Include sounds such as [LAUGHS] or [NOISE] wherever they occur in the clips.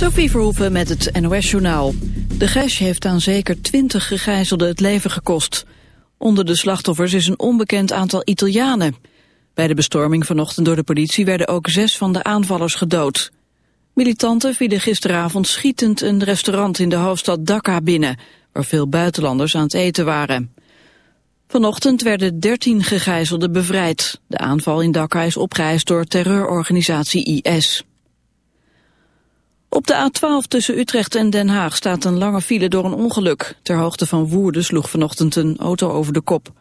Sophie Verhoeven met het NOS-journaal. De gijs heeft aan zeker twintig gegijzelden het leven gekost. Onder de slachtoffers is een onbekend aantal Italianen. Bij de bestorming vanochtend door de politie werden ook zes van de aanvallers gedood. Militanten vielen gisteravond schietend een restaurant in de hoofdstad Dhaka binnen... waar veel buitenlanders aan het eten waren. Vanochtend werden dertien gegijzelden bevrijd. De aanval in Dhaka is opgeëist door terreurorganisatie IS. Op de A12 tussen Utrecht en Den Haag staat een lange file door een ongeluk. Ter hoogte van Woerden sloeg vanochtend een auto over de kop.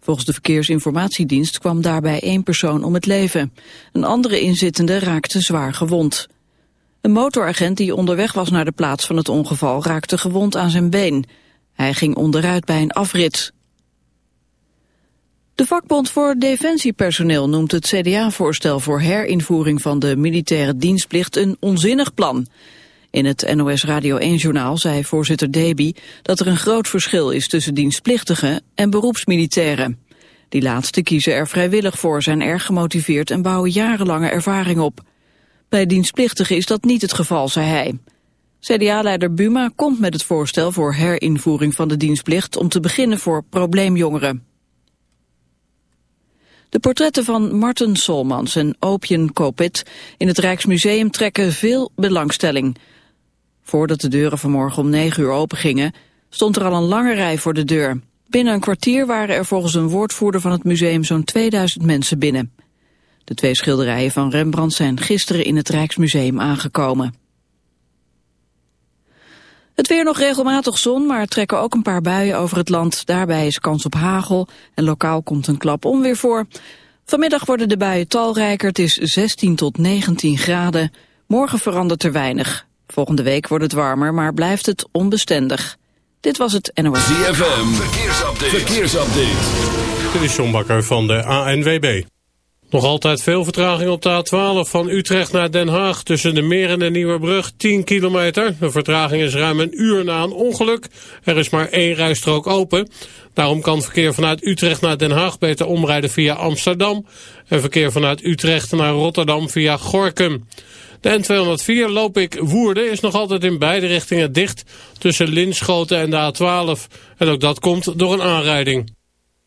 Volgens de Verkeersinformatiedienst kwam daarbij één persoon om het leven. Een andere inzittende raakte zwaar gewond. Een motoragent die onderweg was naar de plaats van het ongeval raakte gewond aan zijn been. Hij ging onderuit bij een afrit. De vakbond voor defensiepersoneel noemt het CDA-voorstel voor herinvoering van de militaire dienstplicht een onzinnig plan. In het NOS Radio 1-journaal zei voorzitter Deby dat er een groot verschil is tussen dienstplichtigen en beroepsmilitairen. Die laatste kiezen er vrijwillig voor, zijn erg gemotiveerd en bouwen jarenlange ervaring op. Bij dienstplichtigen is dat niet het geval, zei hij. CDA-leider Buma komt met het voorstel voor herinvoering van de dienstplicht om te beginnen voor probleemjongeren. De portretten van Martin Solmans en Opien Kopit in het Rijksmuseum trekken veel belangstelling. Voordat de deuren vanmorgen om 9 uur open gingen, stond er al een lange rij voor de deur. Binnen een kwartier waren er volgens een woordvoerder van het museum zo'n 2000 mensen binnen. De twee schilderijen van Rembrandt zijn gisteren in het Rijksmuseum aangekomen. Het weer nog regelmatig zon, maar er trekken ook een paar buien over het land. Daarbij is kans op hagel en lokaal komt een klap onweer voor. Vanmiddag worden de buien talrijker, het is 16 tot 19 graden. Morgen verandert er weinig. Volgende week wordt het warmer, maar blijft het onbestendig. Dit was het NOS. ZFM, verkeersupdate. verkeersupdate. Dit is John Bakker van de ANWB. Nog altijd veel vertraging op de A12 van Utrecht naar Den Haag tussen de Meren en Nieuwebrug 10 kilometer. De vertraging is ruim een uur na een ongeluk. Er is maar één rijstrook open. Daarom kan verkeer vanuit Utrecht naar Den Haag beter omrijden via Amsterdam. En verkeer vanuit Utrecht naar Rotterdam via Gorkum. De N204 loop ik Woerden is nog altijd in beide richtingen dicht tussen Linschoten en de A12. En ook dat komt door een aanrijding.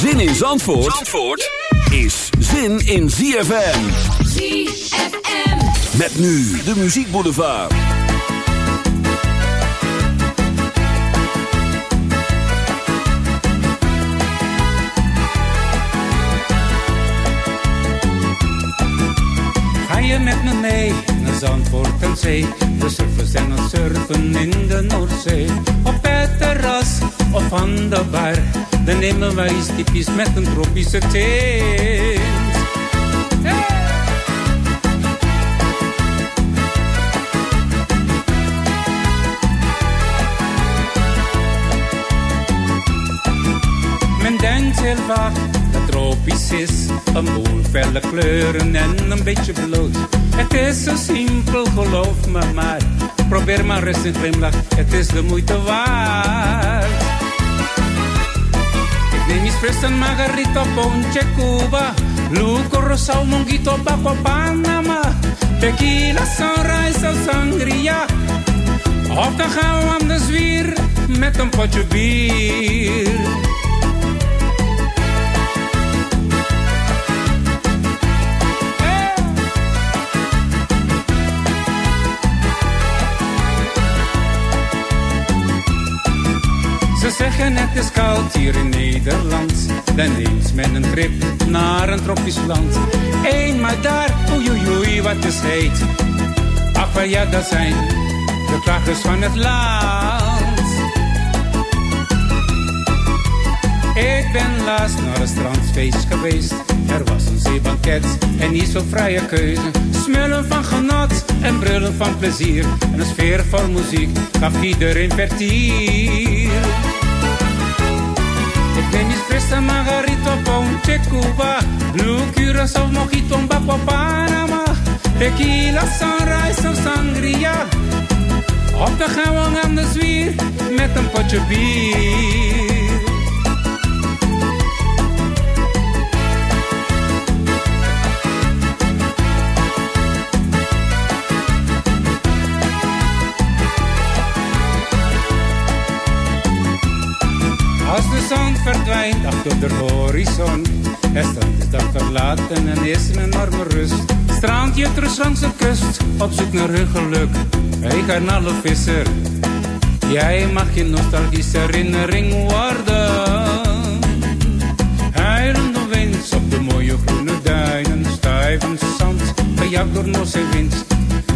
Zin in Zandvoort, Zandvoort is zin in ZFM. ZFM. Met nu de Muziek Boulevard. Ga je met me mee naar Zandvoort en Zee? We surfen zijn aan surfen in de Noordzee. Op het terras of aan de bar. Dan nemen wij iets typisch met een tropische thee. Men denkt heel vaak dat tropisch is een boel felle kleuren en een beetje bloot. Het is zo simpel, geloof me maar. Probeer maar eens een glimlach, het is de moeite waard. Ik neem espresso en margarita, ponche Cuba. Luco, rosal, monguito, baco, Panama. Tequila, sunrise of sangria. Of gaan we zwier met een potje bier. Ze zeggen het is koud hier in Nederland. Dan neemt men een trip naar een tropisch land. Eenmaal daar, oei wat is heet. Ach ja, dat zijn de klagers van het land. Ik ben laatst naar een strandfeest geweest. Er was een zeebanket en niet zo vrije keuze. Smullen van genot en brullen van plezier. En een sfeer vol muziek gaf iedereen vertier. Ik neem espresso, margarito, ponche, Cuba. Blue Curaçao, mojito, un baco, Panama. Tequila, sunrise of sangria. Op de gaan we aan de met een potje bier. Als de zon verdwijnt achter de horizon. Het strand is dan verlaten en is een enorme rust. Strandje terug langs de kust, op zoek naar hun geluk. Hey garnalenvisser, jij mag je nostalgische herinnering worden. Huilende wind op de mooie groene duinen. Stuivend zand, gejagt door nos en wind.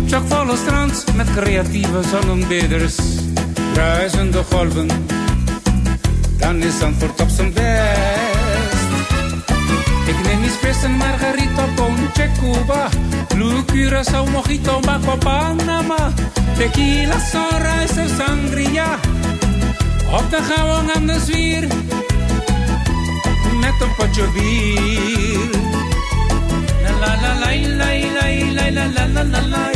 Chockvolle strand met creatieve zonnebeders. Ruisende golven dan is Zandvoort op zijn best. Ik neem espresso, margarita, ponche, Cuba. Blue Curaçao, mojito, baco, Panama. Tequila, sunrise of sangria. Op de gaan we aan de zwier. Met een potje bier. La la la la la la la la la la La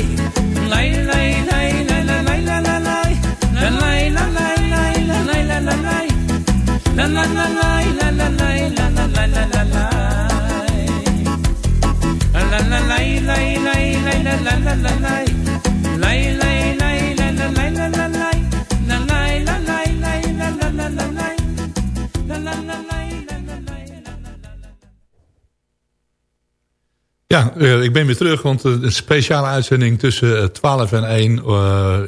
Ja, uh, ik ben weer terug, want uh, een speciale uitzending tussen uh, 12 en 1,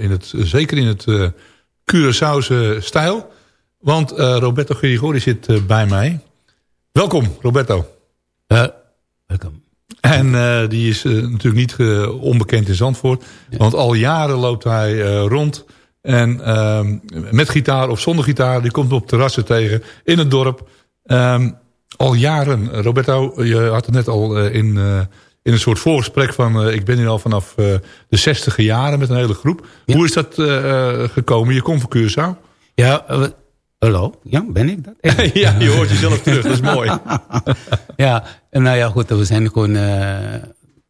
in het, zeker in het uh, Curaçaose stijl. Want Roberto Grigori zit bij mij. Welkom, Roberto. Welkom. En uh, die is natuurlijk niet onbekend in Zandvoort. Ja. Want al jaren loopt hij rond. En ehm, met gitaar of zonder gitaar. Die komt op terrassen tegen in het dorp. Um, al jaren. Roberto, je had het net al in, in een soort voorgesprek van... ik ben hier al vanaf de zestiger jaren met een hele groep. Ja. Hoe is dat gekomen? Je komt van Curaçao. Ja, Hallo, ja, ben ik dat? [LAUGHS] ja, je hoort jezelf terug, dat is mooi. [LAUGHS] ja, en nou ja, goed, we zijn gewoon... Uh,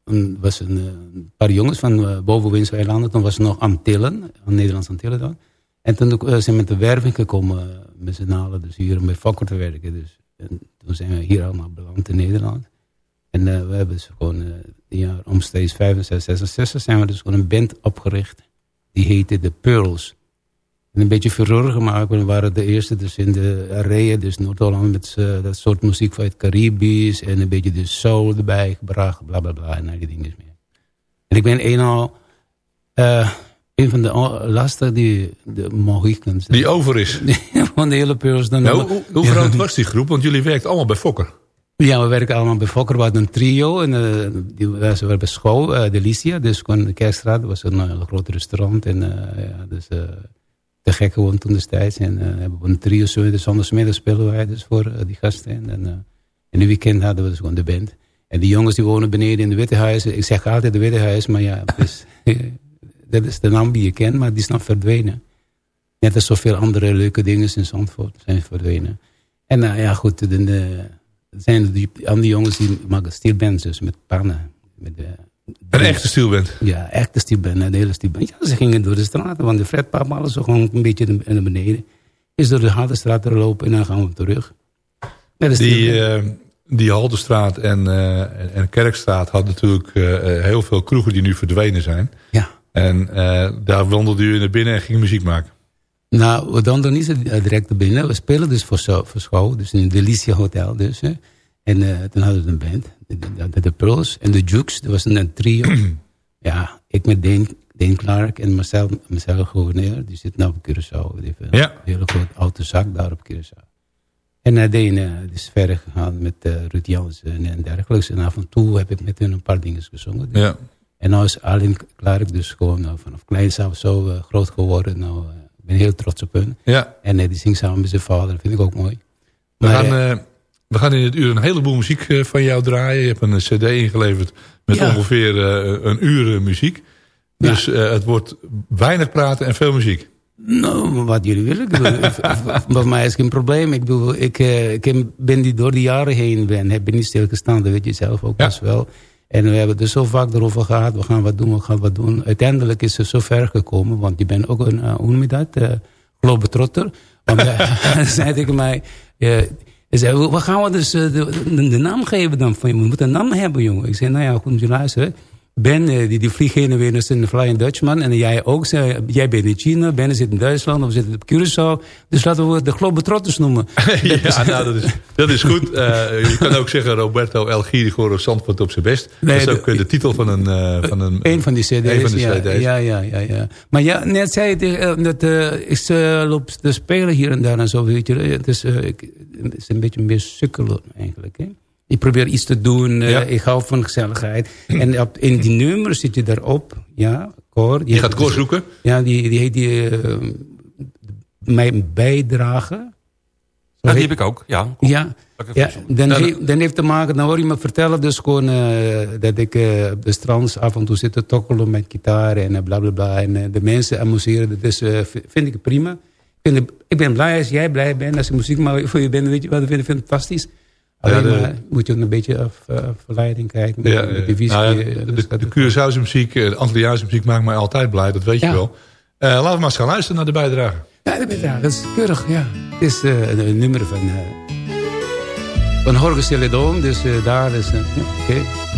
een, was een, een, paar jongens van uh, boven Winseilanden. Toen was het nog Antillen, aan Nederlands Antillen dan. En toen uh, zijn we met de werving gekomen met z'n allen, dus hier om bij Fokker te werken. Dus, en toen zijn we hier allemaal beland in Nederland. En we hebben dus gewoon, ja, omstreeks 65, 66 zijn we dus gewoon een band opgericht. Die heette The Pearls een beetje furore gemaakt. We waren de eerste dus in de area, dus Noord-Holland met uh, dat soort muziek van het Caribisch. En een beetje de soul erbij gebracht, bla bla bla. En al die dingen meer. En ik ben eenmaal uh, een van de laatste die de Mohicans. Die over is. [LAUGHS] van de hele peurs. Dan nou, hoe, hoe groot was die groep? Want jullie werken allemaal bij Fokker. Ja, we werken allemaal bij Fokker. We hadden een trio. En, uh, die, waren bij school, uh, Delicia. Dus de Kerkstraat. was een uh, groot restaurant. En ja, dus te gek gewoon toen destijds. En uh, hebben we een trio zo. Dus zondagmiddag spelen wij dus voor uh, die gasten. En, en uh, in de weekend hadden we dus gewoon de band. En die jongens die wonen beneden in de Witte Huizen. Ik zeg altijd de Witte Huis, maar ja, dus, [LAUGHS] dat is de naam die je kent, maar die is nog verdwenen. Net als zoveel andere leuke dingen in Zandvoort zijn verdwenen. En ja, goed, de, de, zijn die andere jongens die maken steelbands dus met pannen. Met, uh, een echte stielband? Ja, echte stielband, een hele stielband. Ja, ze gingen door de straten, want de Fred alles zo gewoon een beetje naar beneden. Is door de Haldenstraat te lopen en dan gaan we terug. die, uh, die Haldenstraat en, uh, en Kerkstraat had natuurlijk heel veel kroegen die nu verdwenen zijn. Ja. En daar wandelde u naar binnen en ging muziek maken. Nou, we dan niet direct naar binnen. We spelen dus voor, voor school, dus in het Delicia Hotel. Dus, hè. En uh, toen hadden we een band, de, de, de Pearls en de Jukes. Dat was een, trio. [CLEARS THROAT] ja, ik met Dane Clark en Marcel, Marcel Gouverneur. Die zit nu op Curaçao. Die heeft een ja. hele grote auto zak daar op Curaçao. En uh, Dane uh, is verder gegaan met uh, Ruud Jansen en dergelijke. En af en toe heb ik met hen een paar dingen gezongen. Ja. En nu is Arlene Clark dus gewoon uh, vanaf kleins af zo groot geworden. Nou, ik ben heel trots op hun. Ja. En die zingt samen met zijn vader. Dat vind ik ook mooi. We maar, gaan... We gaan in het uur een heleboel muziek van jou draaien. Je hebt een cd ingeleverd met ja. ongeveer uh, een uur muziek. Dus ja. het wordt weinig praten en veel muziek. Nou, wat jullie willen. Voor [LAUGHS] mij is geen probleem. Ik, bedoel, ik, ik ben die door de jaren heen ben, heb ik niet stilgestaan. Dat weet je zelf ook ja. best wel. En we hebben het er zo vaak erover gehad. We gaan wat doen, we gaan wat doen. Uiteindelijk is het zo ver gekomen. Want je bent ook een, uh, hoe noem je dat? Uh, globetrotter. Want [LAUGHS] [LAUGHS] zei tegen mij... Hij zei, wat gaan we dus de, de, naam geven dan? Van, je moet een naam hebben, jongen. Ik zei, nou ja, goed, moet je luisteren. Ben, die, die vliegt heen en weer naar een Flying Dutchman. En jij ook. Jij bent in China, Ben zit in Duitsland, of zit op Curaçao. Dus laten we de Globetrotters noemen. [LAUGHS] ja, nou, dat is, dat is goed. Uh, je kan ook zeggen Roberto El Girigoro Zandvoort op zijn best. Nee, dat is ook de, de titel van een... Uh, van een, een van die cd's. Een van die ja, cd's. Ja, ja, ja, ja. Maar ja, net zei je, uh, dat, ik loop te spelen hier en daar en zo. Weet je. Het, is, het is een beetje meer sukkelen eigenlijk, hè. Ik probeer iets te doen. Uh, ja. Ik hou van gezelligheid. En op, in die nummer zit je daarop. Ja, koor. Je gaat koor zoeken? Ja, die, die heet die... Uh, mijn bijdrage. Ja, die heb ik ook. Ja, ja, ja dan, he, dan heeft te maken... Dan hoor je me vertellen dus gewoon... Uh, dat ik uh, op de strand af en toe zit te tokkelen met gitaar en uh, bla bla. En de mensen amuseren. Dus vind ik prima. Ik, vind, ik ben blij als jij blij bent. Als ik muziek maar voor je ben, weet je wat? Ik vind fantastisch. Alleen ja, de, maar moet je ook een beetje af, uh, verleiding krijgen. Ja, de, de, nou ja, de, de, de Curaçao's muziek, de Antilliaanse muziek maakt mij altijd blij. Dat weet je wel. Uh, laten we maar eens gaan luisteren naar de bijdrage. Ja, de bijdrage. Dat is keurig, ja. Het is uh, een, een, nummer van, van Jorge Celedon. Dus daar is... ja, oké. Okay.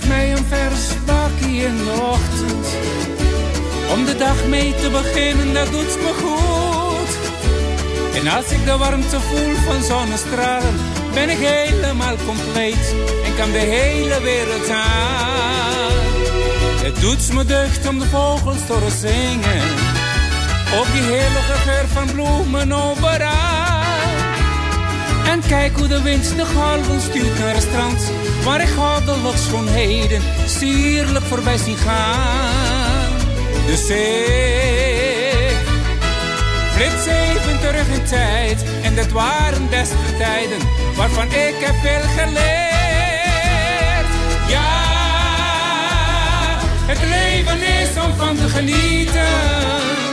Geef mij een vers bakkie in de ochtend. Om de dag mee te beginnen, dat doet me goed. En als ik de warmte voel van zonnestralen, ben ik helemaal compleet en kan de hele wereld aan. Het doet me deugd om de vogels te zingen. Op die heerlijke geur van bloemen overal. En kijk hoe de wind de golven stuurt naar het strand. Waar ik goddelijk schoonheden sierlijk voorbij zie gaan. Dus ik flits even terug in tijd. En dat waren beste tijden waarvan ik heb veel geleerd. Ja, het leven is om van te genieten.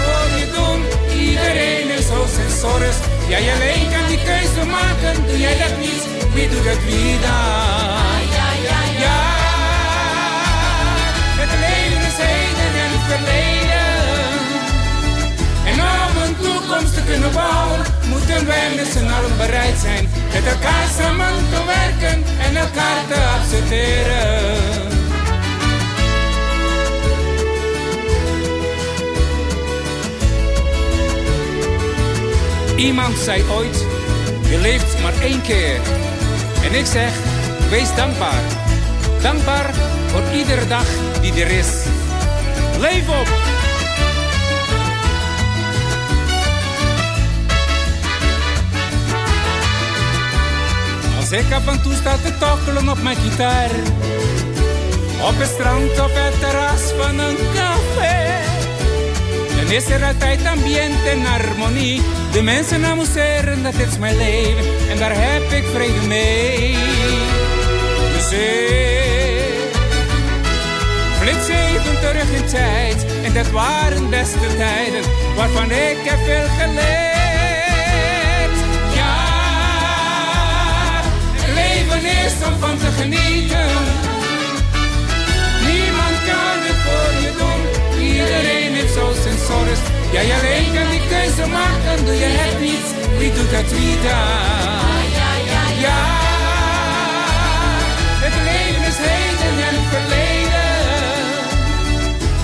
Voor je doen. Iedereen is zo sensorisch. Jij alleen kan die keuze maken. Doe jij dat niet, wie doet het wie dan? Ja, ja, ja. Het leven is heden en het verleden. En om een toekomst te kunnen bouwen, moeten wij met z'n allen bereid zijn. Met elkaar samen te werken en elkaar te accepteren. Iemand zei ooit, je leeft maar één keer. En ik zeg, wees dankbaar. Dankbaar voor iedere dag die er is. Leef op! Als ik af en toe sta te tokkelen op mijn gitaar. Op het strand of het terras van een café. Is er altijd ambiente en harmonie. De mensen amuseren, dat is mijn leven. En daar heb ik vrede mee. Dus ik flits even terug in tijd. En dat waren beste tijden, waarvan ik heb veel geleerd. Ja, leven is om van te genieten. Niemand kan het voor je doen. Iedereen zo zorgen. Jij alleen kan die keuze maken, doe je het niet. Wie doet het wie dan? Ja, het leven is heden en verleden.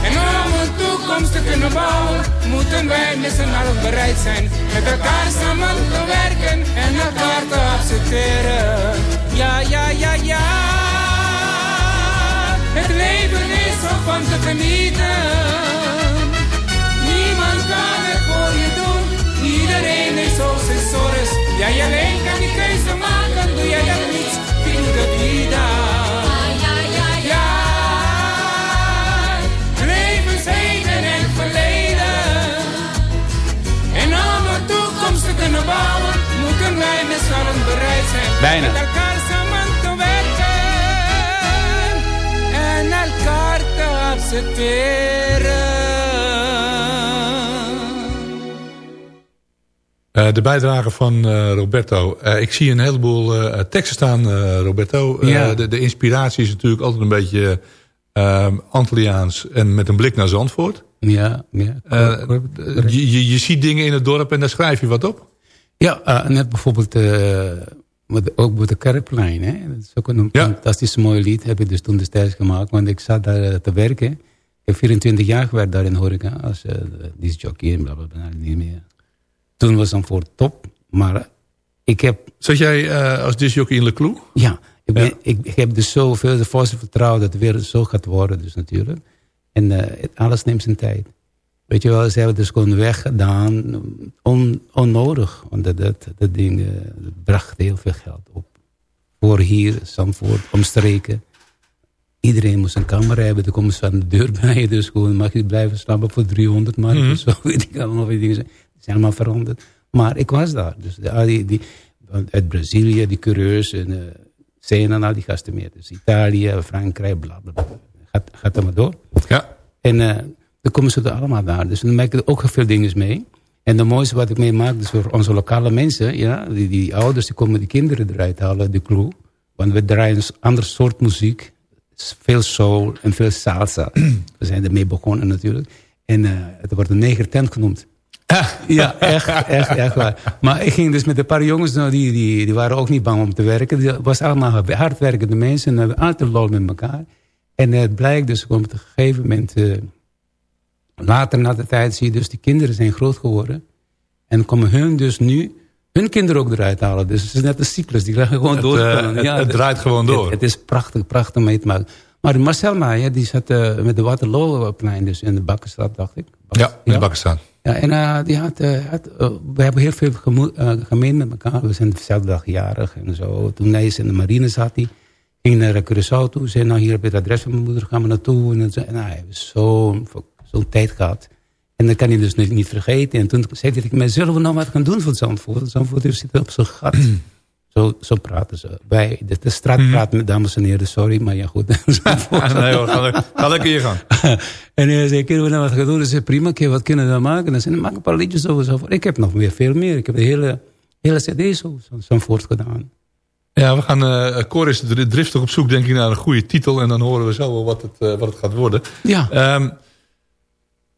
En om een toekomst te kunnen bouwen, moeten wij met z'n allen bereid zijn. Met elkaar samen te werken en elkaar te accepteren. Ja, ja, ja, ja. Het leven is om van te genieten. Zorgen. Jij alleen kan die keuze maken. Doe jij dat niet? Doet het wie dan? Ja, levensheden en verleden. En om een toekomst te kunnen bouwen, moeten wij met z'n allen bereid zijn. Bijna. Met elkaar samen te werken en elkaar te accepteren. Eh, de bijdrage van eh, Roberto. Eh, ik zie een heleboel teksten staan, Roberto. Ja. de, de inspiratie is natuurlijk altijd een beetje ehm Antilliaans en met een blik naar Zandvoort. Ja, ja. Je, je, je ziet dingen in het dorp en daar schrijf je wat op. Ja, net bijvoorbeeld met, ook met de Kerkplein. Hè? Dat is ook een fantastisch mooi lied. Heb ik dus toen destijds gemaakt. Want ik zat daar te werken. Ik heb 24 jaar gewerkt daar in horeca. Als uh, discjockey en blablabla. Niet meer. Toen was dan voor top. Maar ik heb... Zat jij eh, als disjockey in Le Clou? Ja, ik, ben, ik, ik heb dus zoveel volste vertrouwen dat de wereld zo gaat worden. Dus natuurlijk. En eh, het- alles neemt zijn tijd. Weet je wel, ze hebben dus gewoon weggedaan. On, onnodig. Want dat, dat, dat ding eh, dat bracht heel veel geld op. Voor hier, Zandvoort, omstreken. Iedereen moest een kamer hebben. Dan komen ze aan de deur bij je. Dus gewoon mag je blijven slapen voor 300 mark. Of Zo weet ik allemaal wat dingen zijn. Het is helemaal veranderd. Maar ik was daar. Dus de- die, uit Brazilië, die coureurs. En uh, Sena, al die gasten meer. Dus Italië, Frankrijk, bla bla bla. Gaat, gaat er maar door. Ja. En uh, dan komen ze er allemaal daar. Dus dan maak ik ook heel veel dingen mee. En het mooiste wat ik meemaak, dus voor onze lokale mensen, ja, die, die ouders, die komen die kinderen eruit halen, de crew. Want we draaien een ander soort muziek. Veel soul en veel salsa. [CLEARS THROAT] we zijn ermee begonnen natuurlijk. En uh, het wordt een negertent genoemd. [LAUGHS] ja, echt, echt, echt waar. Maar ik ging dus met een paar jongens, nou, die, die, die waren ook niet bang om te werken. Die was allemaal hardwerkende mensen en hebben altijd lol met elkaar. En het blijkt dus op een gegeven moment... Uh, later na de tijd zie je dus die kinderen zijn groot geworden. En komen hun dus nu hun kinderen ook eruit halen. Dus het is net een cyclus, die gaan gewoon het, door. Uh, het, ja, het, draait gewoon door. Het, het, is prachtig, prachtig mee te maken. Maar Marcelma, ja, die zat uh, met de Waterloo-plein dus in de Bakkenstraat, dacht ik. Ja, in de Bakkenstraat. Ja, en uh, die had, had we hebben heel veel gemeen met elkaar. We zijn dezelfde dag jarig en zo. Toen hij in de marine zat, hij ging naar Curaçao toe. Zei, nou, hier heb je het adres van mijn moeder, gaan we naartoe. En, zo. en nou, hij heeft zo'n zo'n tijd gehad. En dat kan hij dus niet, niet vergeten. En toen zei hij zullen we nou wat gaan doen voor Zandvoort? Zandvoort zit op zijn gat. Zo, zo praten ze. Bij de, de straat mm. praat met dames en heren, sorry, maar ja goed. [LAUGHS] [LAUGHS] nee hoor, ga, lekker hier gaan. [LAUGHS] en hij zei, kunnen we nou wat gaan doen? Hij zei, prima, wat kunnen we dan maken? En zei, maak een paar liedjes over Zandvoort. Ik heb nog meer, veel meer. Ik heb de hele, hele cd zo Zandvoort gedaan. Ja, we gaan, uh, Cor is driftig op zoek denk ik naar een goede titel. En dan horen we zo wel wat het, uh, wat het gaat worden. Ja. Um,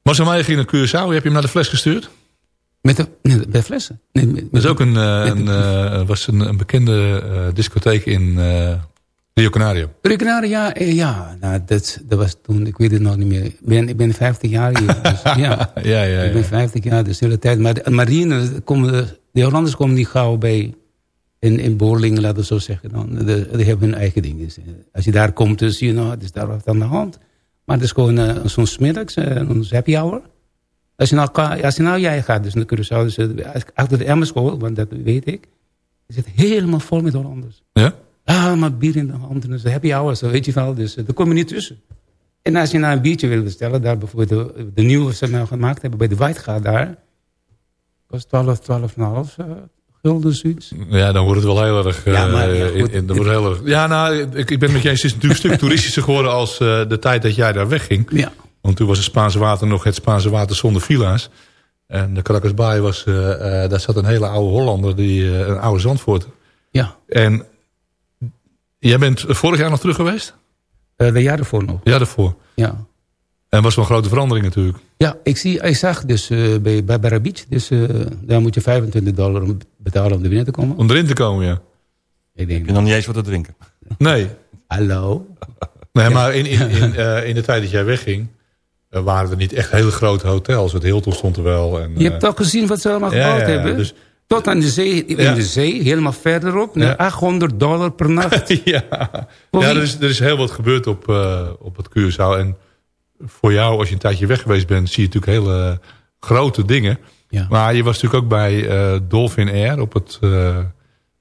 Marcel Meijer ging naar Curaçao. Heb je hem naar de fles gestuurd? Met de, nee, bij flessen? Nee, met, dat is ook een, een, uh, was een, een bekende uh, discotheek in Rio Canario. Rio Canario, ja. ja nou, dat, dat was toen, ik weet het nog niet meer. Ik ben, ik ben 50 jaar hier. Dus, ja. [LAUGHS] ja, ja, ja, Ik ben 50 jaar, dus de hele tijd. Maar de marine, komen, de Hollanders komen niet gauw bij in, in Boorlingen, laten we zo zeggen. Dan. De, die hebben hun eigen dingen. Als je daar komt, dan zie je, nou, het is daar wat aan de hand. Maar het is gewoon uh, zo'n smiddags, uh, happy hour. Als je, nou, als je nou jij gaat, dus naar Curaçao, dus, uh, achter de Emmerschool, want dat weet ik. Het zit helemaal vol met Hollanders. Ja? Ah, maar bier in de hand. Zo happy hour, zo weet je wel. Dus uh, daar kom je niet tussen. En als je nou een biertje wil bestellen, daar bijvoorbeeld de, de nieuwe ze nou gemaakt hebben bij de White gaat daar. kost 12, 12,5 uh, gulden zoiets. Ja, dan wordt het wel heel erg... Ja, maar, ja, in, in, dan wordt het heel erg ja, nou, ik, ik ben met. Het is natuurlijk een stuk toeristischer geworden als uh, de tijd dat jij daar wegging. Ja. Want toen was het Spaanse water nog het Spaanse water zonder villa's. En de Caracas Baai was, uh, uh, daar zat een hele oude Hollander, die, een oude Zandvoort. Ja. En jij bent vorig jaar nog terug geweest? de jaar ervoor nog. Ja, ervoor. Ja. En was wel een grote verandering natuurlijk. Ja, ik, zie, ik zag dus uh, bij Barbara Beach, dus uh, daar moet je 25 dollar betalen om er binnen te komen. Om erin te komen, ja. Ik denk... Heb je nog niet eens wat te drinken? Nee. Hallo? Nee, maar in, in, in, uh, in de tijd dat jij wegging, waren er niet echt hele grote hotels. Het Hilton stond er wel. En, je hebt toch gezien wat ze allemaal gebouwd ja, hebben? Dus, Tot aan de zee, in ja. de zee, helemaal verderop, naar 800 dollar per nacht. [LAUGHS] ja, ja er, is, er is heel wat gebeurd op, op het Curaçao. En voor jou, als je een tijdje weg geweest bent... zie je natuurlijk hele grote dingen. Ja. Maar je was natuurlijk ook bij uh, Dolphin Air op het, uh,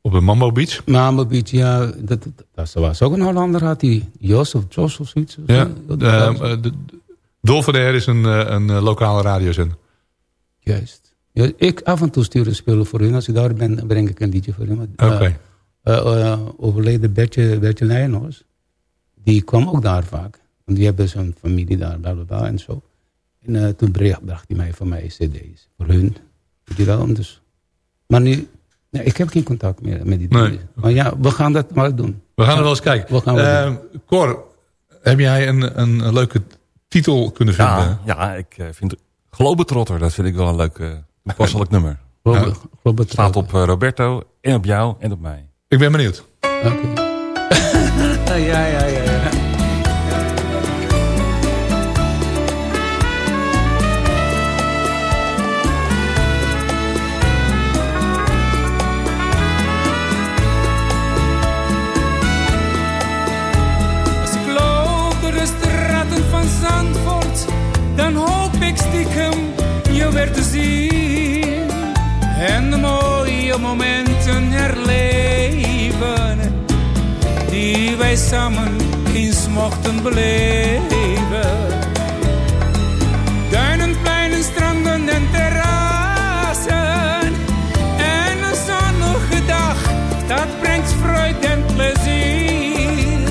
op de Mambo Beach. Mambo Beach, ja. Dat, dat, dat was ook een Hollander, had die Jos of Jos of zoiets. Ja, de, de, de, Dolphin Air is een, een lokale radiozender. Juist. Ja, ik af en toe stuur een spelen voor hun. Als ik daar ben, breng ik een liedje voor hun. Oké. Okay. Uh, overleden Bertje, Bertje. Die kwam ook daar vaak. Want die hebben zo'n familie daar, bla bla bla en zo. En uh, toen bracht hij mij van mij cd's. Voor hun. Weet je wel, dus. Maar nu, nee, ik heb geen contact meer met die nee. Maar ja, we gaan dat maar doen. We gaan er wel eens kijken. We gaan uh, Cor, heb jij een, een, leuke titel kunnen vinden? Ja, ja ik uh, vind Globetrotter, dat vind ik wel een leuk toepasselijk nummer. Globe, ja. Staat op Roberto en op jou en op mij. Ik ben benieuwd. Okay. [LAUGHS] ja, ja, ja, ja. Samen eens mochten beleven. Duinen, pleinen, stranden en terrassen. En een zonnige dag, dat brengt vreugde en plezier.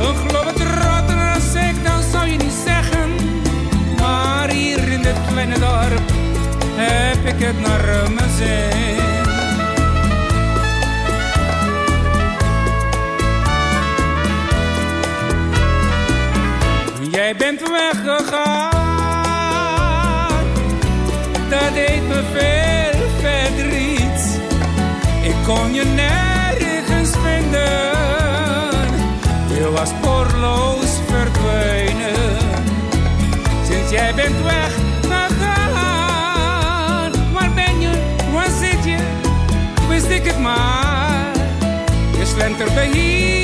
Een globetrotter als ik, dan zou je niet zeggen dit kleine dorp heb ik het naar mijn zin. Jij bent weggegaan, dat deed me veel verdriet. Ik kon je nergens vinden, je was spoorloos verdwenen. Sinds jij bent weg ik het maar. Je slentert bij hier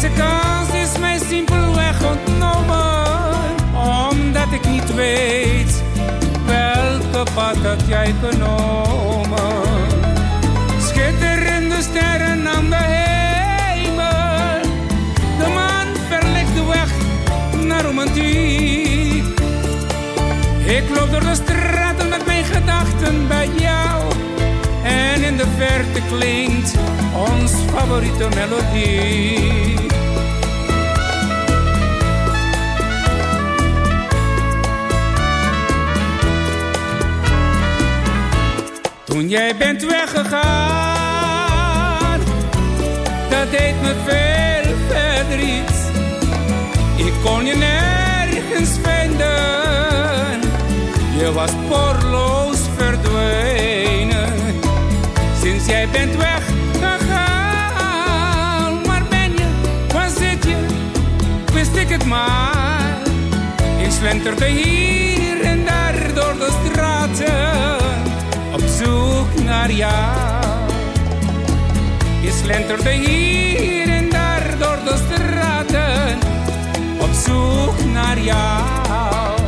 deze kans is mij simpelweg ontnomen, omdat ik niet weet welke pad had jij genomen. Schitterende sterren aan de hemel, de maan verlegt de weg naar romantiek. Ik loop door de straten met mijn gedachten bij jou en in de verte klinkt ons favoriete melodie. Toen jij bent weggegaan, dat deed me veel verdriet. Ik kon je nergens vinden, je was spoorloos verdwenen. Sinds jij bent weggegaan, waar ben je, waar zit je, wist ik het maar. Ik slenterde hier en daar door de straten naar jou. Je slenterde hier en daar door de straten op zoek naar jou.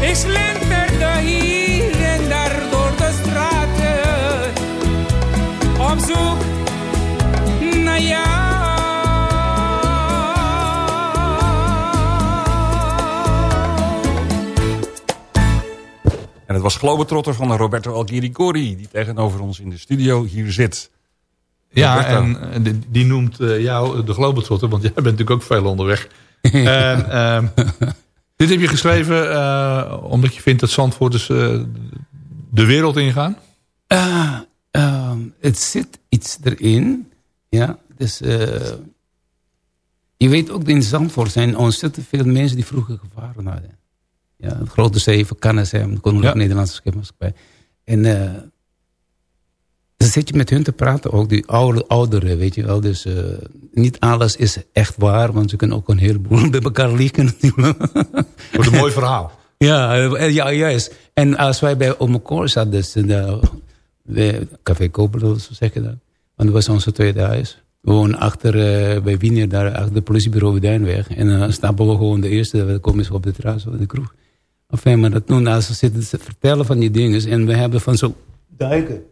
Ik slenterde hier en daar door de straten op zoek En het was Globetrotter van Roberto Alghirigori... die tegenover ons in de studio hier zit. Ja, Roberto. en eh, die, die noemt eh, jou de Globetrotter, want jij bent natuurlijk ook veel onderweg. [LAUGHS] en, ehm, dit heb je geschreven eh, omdat je vindt dat Zandvoorters de wereld ingaan? Ehm, het zit iets erin. Ja, dus eh, je weet ook in Zandvoort zijn ontzettend veel mensen die vroeger gevaren hadden. Ja, de grote zee van KNSM, de Koninklijke Ja. Nederlandse Schipmaatschappij. En eh, dan zit je met hun te praten, ook die oude, ouderen, weet je wel. Dus eh, niet alles is echt waar, want ze kunnen ook een heleboel [LAUGHS] bij elkaar liegen [LAUGHS] natuurlijk. Wordt een mooi verhaal. Ja, eh, ja, juist. En als wij bij Omekor zaten, dus in de, de Café Kopelo, zo zeg je dat. Want dat was onze tweede huis. We wonen achter, eh, bij Wiener, daar achter het politiebureau Duinweg. En dan stappen we gewoon de eerste, dan komen ze op de terras, op de kroeg. Enfin, maar dat toen, als ze zitten te vertellen van die dingen, en we hebben van zo duiken.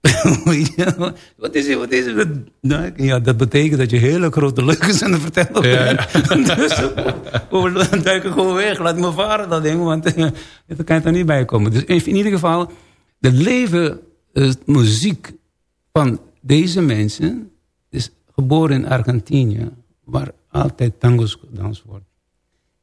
[LAUGHS] Ja, wat is het, wat is het? Duiken. Ja, dat betekent dat je hele grote leugens aan het vertellen Ja. bent. [LAUGHS] dus we duiken gewoon weg. Laat me varen dat ding, want eh, daar kan je er niet bij komen. Dus in, in ieder geval, de leven, eh, muziek van deze mensen is geboren in Argentinië, waar altijd tango's gedanst wordt.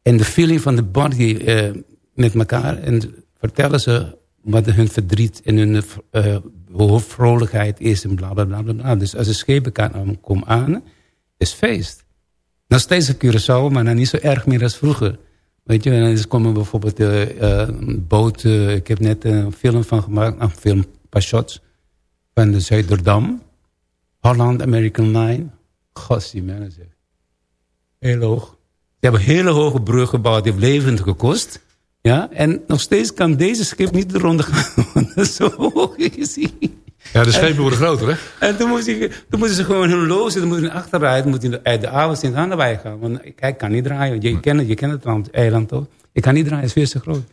En de feeling van de body eh, met elkaar. En vertellen ze wat hun verdriet en hun eh, hoe vrolijkheid is en bla bla bla. Dus als een schepen komt aan, is feest. Nog steeds op Curaçao, maar dan niet zo erg meer als vroeger. Weet je, en dan komen bijvoorbeeld eh, eh, een boot. eh, ik heb net een film van gemaakt, een film, paar shots. Van de Zuiderdam. Holland American Line. Gossie, man, zeg. Heel hoog. Ze hebben hele hoge brug gebouwd. Die heeft levend gekost. Ja, en nog steeds kan deze schip niet de ronde gaan. [LAUGHS] Want dat is zo hoog gezien. Ja, de schepen worden groter, hè? En toen, moest toen moesten ze gewoon hun lozen. Dan moeten ze achteruit. moeten ze uit de avond in de bij gaan. Want ik, ik kan niet draaien. Je kent het, je kent het land, eiland toch? Ik kan niet draaien, het is veel te groot.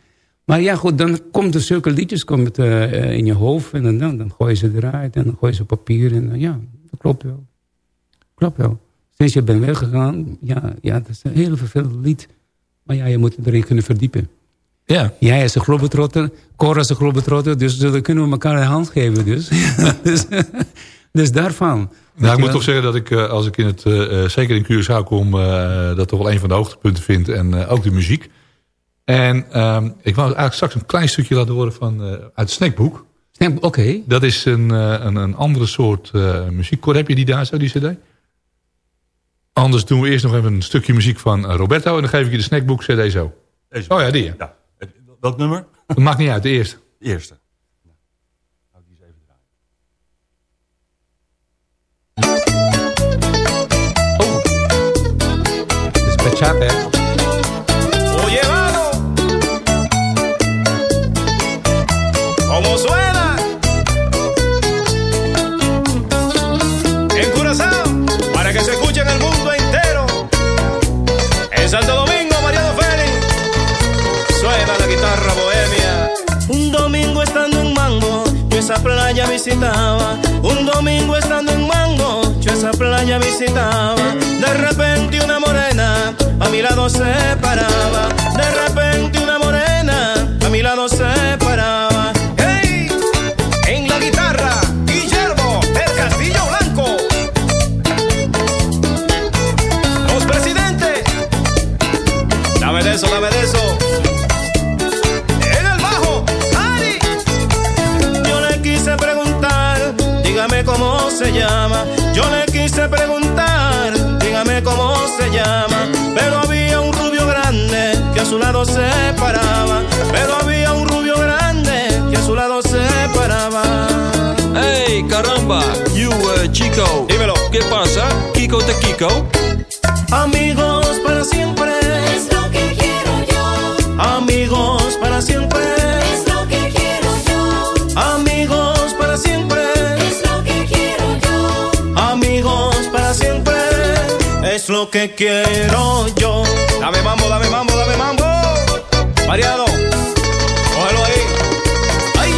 Maar ja, goed, dan komt er zulke liedjes komt, eh, in je hoofd. En dan, dan, dan gooi je ze eruit. En dan gooi je ze op papier. En dan, ja, dat klopt wel. Klopt wel. Sinds je bent weggegaan, ja, ja, dat is een heel vervelend lied. Maar ja, je moet erin kunnen verdiepen. Ja. Jij is een globetrotter, Cor is een globetrotter, dus dan kunnen we elkaar een hand geven. Dus, [LAUGHS] dus, dus daarvan. Nou, ik moet toch zeggen dat ik, eh, als ik in het, eh, eh, zeker in Curaçao kom, eh, dat toch wel een van de hoogtepunten vind. En eh, ook de muziek. En ehm, ik wou eigenlijk straks een klein stukje laten horen van, eh, uit het snackboek. Oké. Dat is een, eh, een, een andere soort eh muziek. Cor, heb je die daar zo, die cd? Anders doen we eerst nog even een stukje muziek van Roberto. En dan geef ik je de snackboek cd zo. Deze Oh ja, die. ja. Ja. Welk nummer? Dat maakt niet uit, de eerste. De eerste. Het is bachata, Un domingo estando en Mango, yo esa playa visitaba. De repente una morena a mi lado se paraba. De repente una morena a mi lado se paraba. Dígame cómo se llama. Yo le quise preguntar, dígame cómo se llama. Pero había un rubio grande que a su lado se paraba. Pero había un rubio grande que a su lado se paraba. Hey, caramba, you eh, Chico. Dímelo. ¿Qué pasa? Kiko te Kiko. Amigos para siempre. Lo que quiero yo. Dame mambo, dame mambo, dame mambo. Mariano, cógelo ahí. Ay.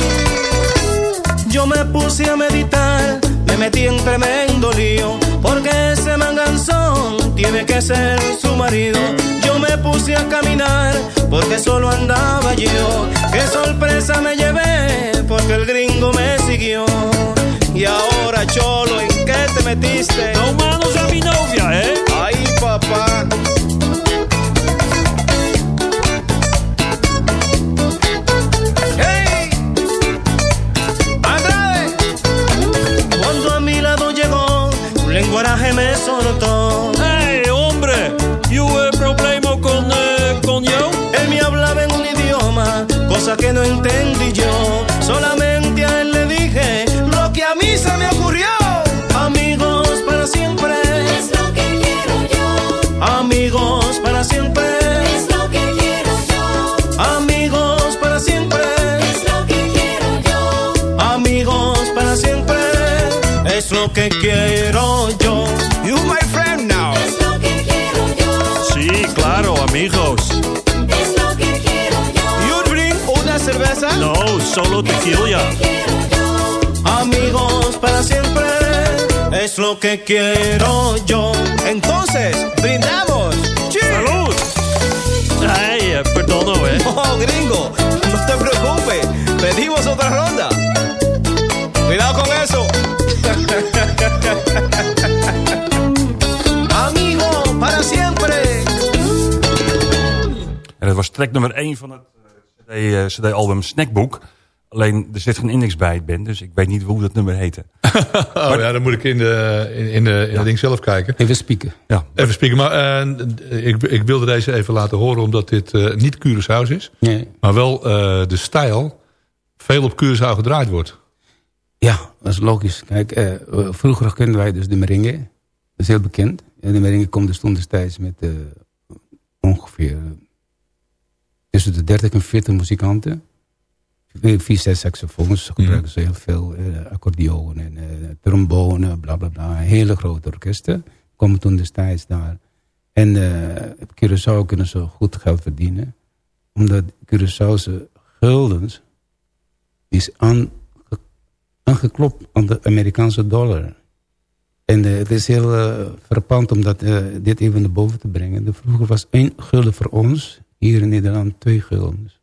Yo me puse a meditar, me metí en tremendo lío, porque ese manganzón tiene que ser su marido. Yo me puse a caminar, porque solo andaba yo. Qué sorpresa me llevé, porque el gringo me siguió. Y ahora, cholo, ¿en qué te metiste? No manos a mi novia, ¿eh? Papá. ¡Hey! ¡Andrade! Cuando a mi lado llegó, un lenguaje me soltó. Hey, hombre, you eh, problema con, eh, con yo? Él me hablaba en un idioma, cosa que no entendí yo. Solamente a él Es lo que quiero yo. You my friend now. Es lo que quiero yo. Sí, claro, amigos. Es lo que quiero yo. You drink una cerveza. No, solo tequila. Quiero yo. Amigos para siempre. Es lo que quiero yo. Entonces, brindamos. Cheers. Salud. Hey, eh, perdono, ¿eh? [LAUGHS] Oh, gringo, no te preocupes. Pedimos otra ronda. Cuidado con eso. Was track nummer 1 van het eh, CD, eh, CD-album Snackbook. Alleen, er zit geen index bij, Ben, dus ik weet niet hoe dat nummer heette. [LAUGHS] Oh ja, dan moet ik in de, in, in de, in het ding zelf kijken. Even spieken. Ja. Even spieken. Maar eh, ik, ik wilde deze even laten horen omdat dit eh, niet Curaçao's is. Nee. Maar wel eh, de stijl veel op Curaçao gedraaid wordt. Ja, dat is logisch. Kijk, eh, vroeger kenden wij dus de merengue. Dat is heel bekend. En de merengue komt dus toen destijds met ongeveer tussen de 30 en 40 muzikanten. Eh, Vier, zes saxofoons gebruiken ze heel veel. eh accordeon en eh trombone, bla bla bla. Hele grote orkesten komen toen destijds daar. En op Curaçao kunnen ze goed geld verdienen. Omdat Curaçaose guldens is aan aangeklopt aan de Amerikaanse dollar. En het is heel uh, verpand om dat, uh, dit even naar boven te brengen. De vroeger was één gulden voor ons, hier in Nederland twee guldens.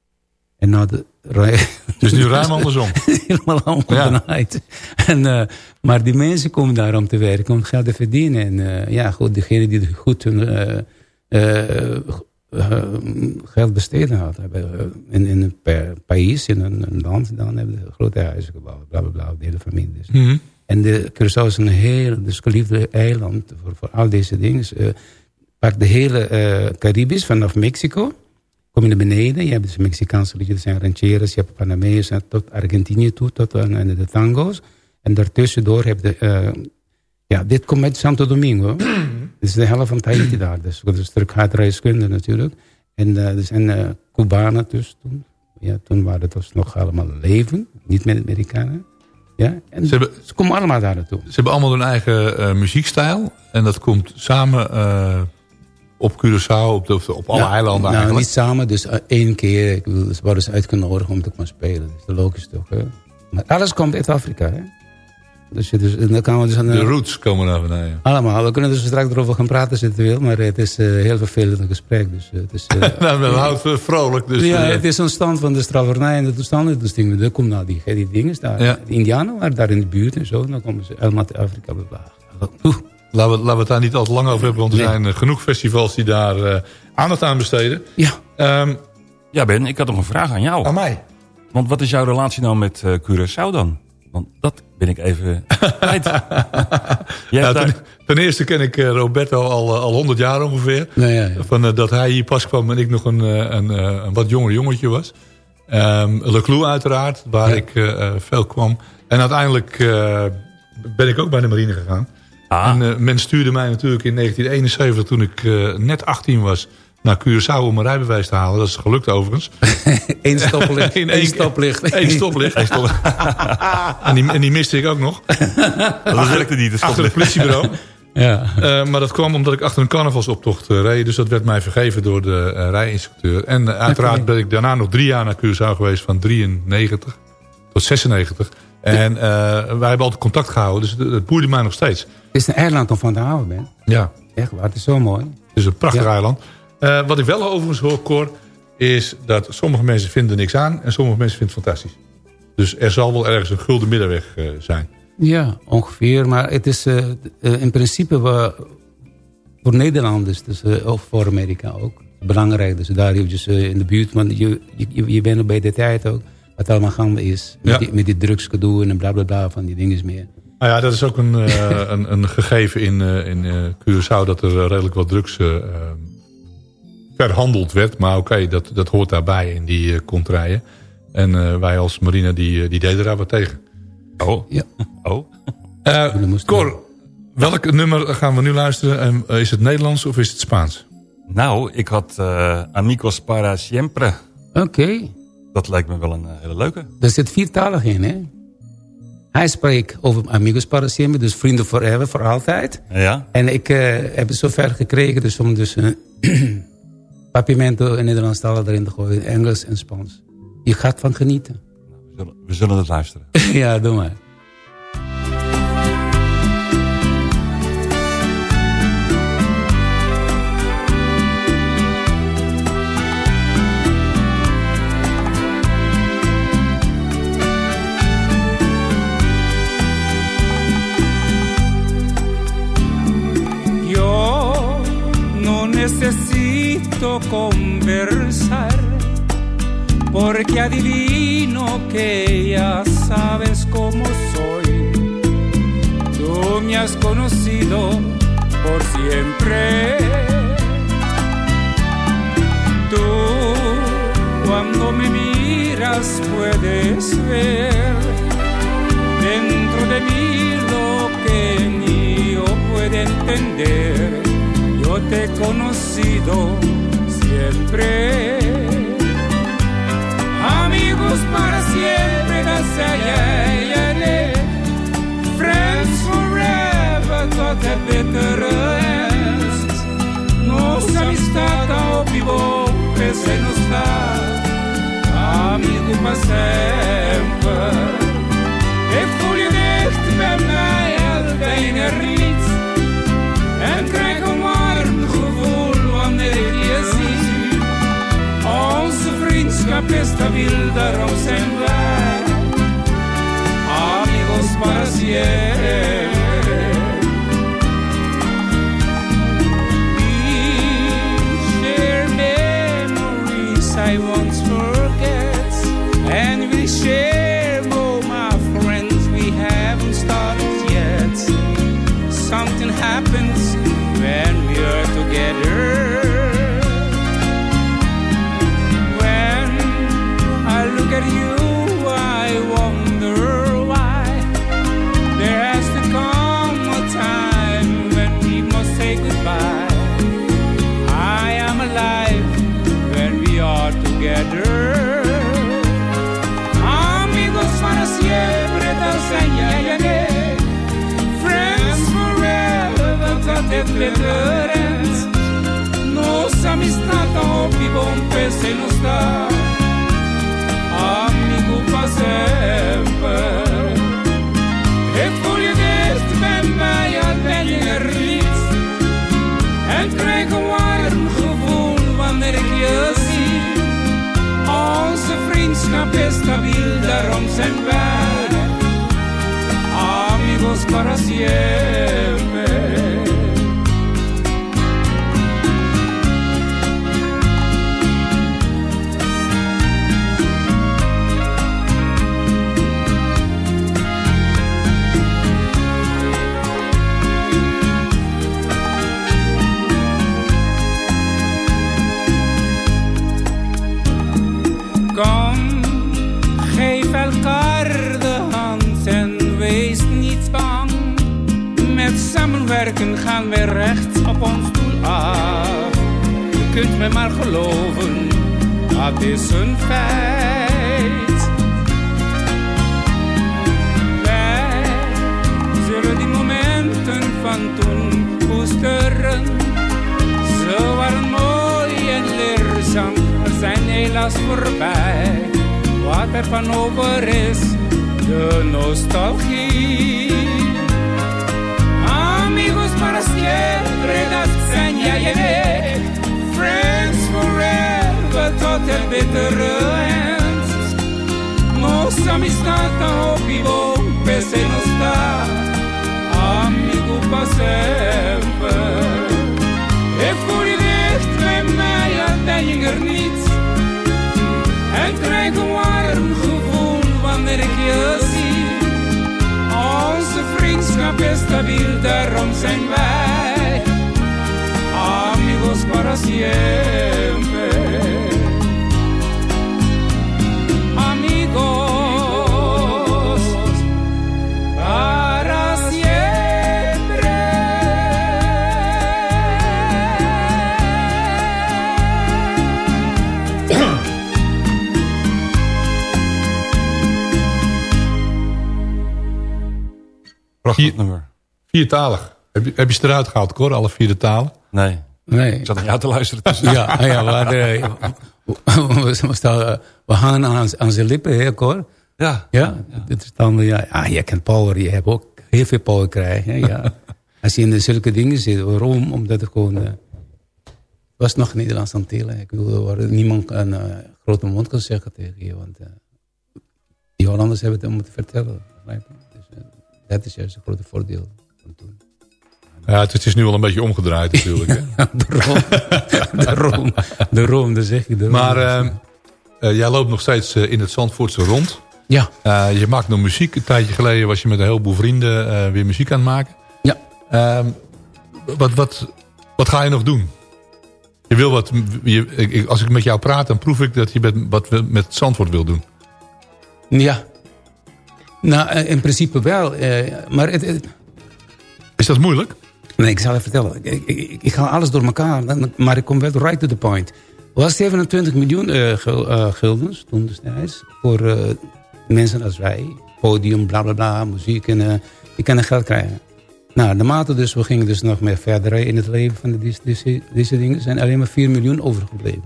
En na de Dus nu ruim andersom. [LAUGHS] Helemaal omgedraaid. Ja. En, uh, maar die mensen komen daar om te werken, om geld te verdienen. En uh, ja, goed, degene die goed hun geld besteden had. In, in een pa país, in een, een, land, dan hebben ze grote huizen gebouwd. Bla bla bla, de hele familie. Dus. Mm -hmm. En de Curaçao is een heel dus geliefde eiland voor, voor al deze dingen. Pak de hele Caribisch vanaf Mexico. Kom je naar beneden. Je hebt dus Mexicaanse liedjes, zijn rancheras. Je hebt Panameërs tot Argentinië toe, tot aan de tango's. En daartussendoor heb je... Uh, ja, dit komt uit Santo Domingo. Dit [CLEARS THROAT] is de helft van Tahiti daar. Dus dat is een stuk hardreiskunde natuurlijk. En uh, er zijn uh, Cubanen dus toen. Ja, toen waren het dus nog allemaal leven. Niet met Amerikanen. Ja, en ze, hebben, ze komen allemaal daar naartoe. Ze hebben allemaal hun eigen muziekstijl. En dat komt samen op Curaçao, op, de, op alle ja, eilanden nou, eigenlijk. niet samen, dus uh, één keer. Ik bedoel, ze worden ze uitgenodigd om te komen spelen. Dat is de logisch toch, hè? Maar alles komt uit Afrika, hè? Dus, dus, dan kan we dus aan, de roots komen naar beneden. Allemaal. We kunnen dus straks erover gaan praten als je het wil. Maar het is uh, heel vervelend een gesprek. Dus, uh, het is, uh, [LAUGHS] nou, dat houdt uh, vrolijk. Dus, ja, het is een stand van de stravernij en de toestanden. Dus dingen, dan komen nou die, die dingen daar. Ja. De indianen waren daar in de buurt en zo. Dan komen ze helemaal uit Afrika bewagen. Laten we, laten we het daar niet al te lang over hebben. Want er nee. zijn genoeg festivals die daar aandacht aan besteden. Ja. Um, ja Ben, ik had nog een vraag aan jou. Aan mij? Want wat is jouw relatie nou met Curaçao dan? Want dat ben ik even [LAUGHS] kwijt. [LAUGHS] ja, ten, ten, eerste ken ik uh, Roberto al, uh, al 100 jaar ongeveer. Ja, ja, ja. Van, uh, dat hij hier pas kwam en ik nog een, een, een wat jonger jongetje was. Um, Le Clou uiteraard, waar ik veel kwam. En uiteindelijk ben ik ook bij de marine gegaan. Ah. En men stuurde mij natuurlijk in 1971, toen ik net 18 was... naar Curaçao om een rijbewijs te halen. Dat is gelukt overigens. [LAUGHS] Eén stoplicht. [LAUGHS] In Eén stoplicht. Eén stoplicht. Hij [LAUGHS] stond- en, die, en die miste ik ook nog. dat werkte niet. de Achter het stoplicht. politiebureau. Ja. Eh, maar dat kwam omdat ik achter een carnavalsoptocht eh, reed. Dus dat werd mij vergeven door de eh, rijinstructeur. En eh, uiteraard ben ik daarna nog drie jaar naar Curaçao geweest. Van 93 tot 96. En eh, wij hebben altijd contact gehouden. Dus het, het boeide mij nog steeds. Het is een eiland om van te houden, Ben. Ja, Echt waar, het is zo mooi. het is een prachtig Ja. eiland. Eh, wat ik wel overigens hoor, Cor, is dat sommige mensen vinden niks aan. En sommige mensen vinden het fantastisch. Dus er zal wel ergens een gulden middenweg eh, zijn. Ja, ongeveer. Maar het is eh, in principe voor Nederlanders, dus, of voor Amerika ook, belangrijk. Dus daar eventjes in de buurt, want je, je, je bent bij de tijd ook, wat allemaal gaande is. Met, Ja. die, met die drugsgedoe en bla bla bla van die dingen meer. Nou ja, dat is ook een, eh, [LAUGHS] een, een gegeven in, eh, in eh, Curaçao... dat er redelijk wat drugs verhandeld werd. Maar oké, dat, dat hoort daarbij in die eh kontrijen. En eh, wij als marine die, die deden daar wat tegen. Oh. Ja. Oh. Eh moesten- Cor, welk nummer gaan we nu luisteren? En, is het Nederlands of is het Spaans? Nou, ik had eh, Amigos para siempre. Oké, Dat lijkt me wel een hele leuke. er zit viertalig in, hè? Hij spreekt over amigos para siempre, dus vrienden forever, voor altijd. Ja? En ik eh, heb het zover gekregen dus om dus [CLEARS THROAT] een papimento in Nederlands taal erin te gooien, Engels en Spaans. Je gaat van genieten. We zullen, we zullen het luisteren. [LAUGHS] ja, doe maar. Necesito conversar porque adivino que ya sabes cómo soy. Tú me has conocido por siempre. Tú cuando me miras puedes ver dentro de mí lo que ni yo puedo entender. Yo te he conocido siempre. Amigos para siempre, a Friends forever, tot the bitter end. Nossa amistad ao vivo se nos dá. Amigo para sempre. Vriendschap is stabiel, daarom zijn wij. Amigos para siempre. Ao vivo um pece nos dá. Amigo para sempre. Ik voel je dicht bij mij, al ben je er niet. En krijg een warm gevoel wanneer ik je zie. Onze vriendschap is stabiel, daarom zijn wij. Amigos para siempre. Maar geloven, dat is een feit. Wij zullen die momenten van toen koesteren. Ze waren mooi en leerzaam, zijn helaas voorbij. Wat er van over is, de nostalgie. Amigos para siempre, tot het bittere eind. Nos amistad tan vivo, pese no está. Amigo para sempre. Ik voel je bij mij, al ben je er niet. En krijg een warm gevoel wanneer ik je zie. Onze vriendschap is stabiel, daarom zijn wij amigos para siempre. Prachtig nummer. Viertalig. Heb je, heb je ze eruit gehaald, Cor? Alle vier de talen? Nee. Nee. Ik zat naar jou te luisteren. tussen. Ja, [LAUGHS] ja we, hadden, we, we, staan, we hangen aan, aan zijn lippen, hè, Cor? Ja. Ja, dit is dan, ja, ah, je kent power, je hebt ook heel veel power krijgen. Hè, ja. [LAUGHS] Als je in zulke dingen zit, waarom? Omdat het gewoon... eh, het was nog Nederlands aan telen. Ik bedoel, waar niemand een eh, grote mond kan zeggen tegen je. Want eh, die Hollanders hebben het om te vertellen. Dat is juist een grote voordeel van toen. Ja, het, het is nu al een beetje omgedraaid natuurlijk. Hè? Daarom, daarom, daarom, dat zeg ik. Daarom. Maar eh, eh, jij loopt nog steeds eh, in het Zandvoortse rond. Ja. Je maakt nog muziek. Een tijdje geleden was je met een heleboel vrienden weer muziek aan het maken. Ja. Ehm, wat, wat, wat ga je nog doen? Je wil wat, je, als ik met jou praat, dan proef ik dat je met, wat met Zandvoort wil doen. Ja. Nou, eh, in principe wel. eh, maar het, het- Is dat moeilijk? Nee, ik zal je vertellen. Ik, ik, ik, haal alles door elkaar, maar ik kom wel right to the point. Er was 27 miljoen eh, guldens toen destijds voor mensen als wij. Podium, bla bla bla, muziek en eh die kunnen geld krijgen. Nou, naarmate dus, we gingen dus nog meer verder in het leven van de, deze, deze, deze dingen, zijn alleen maar 4 miljoen overgebleven.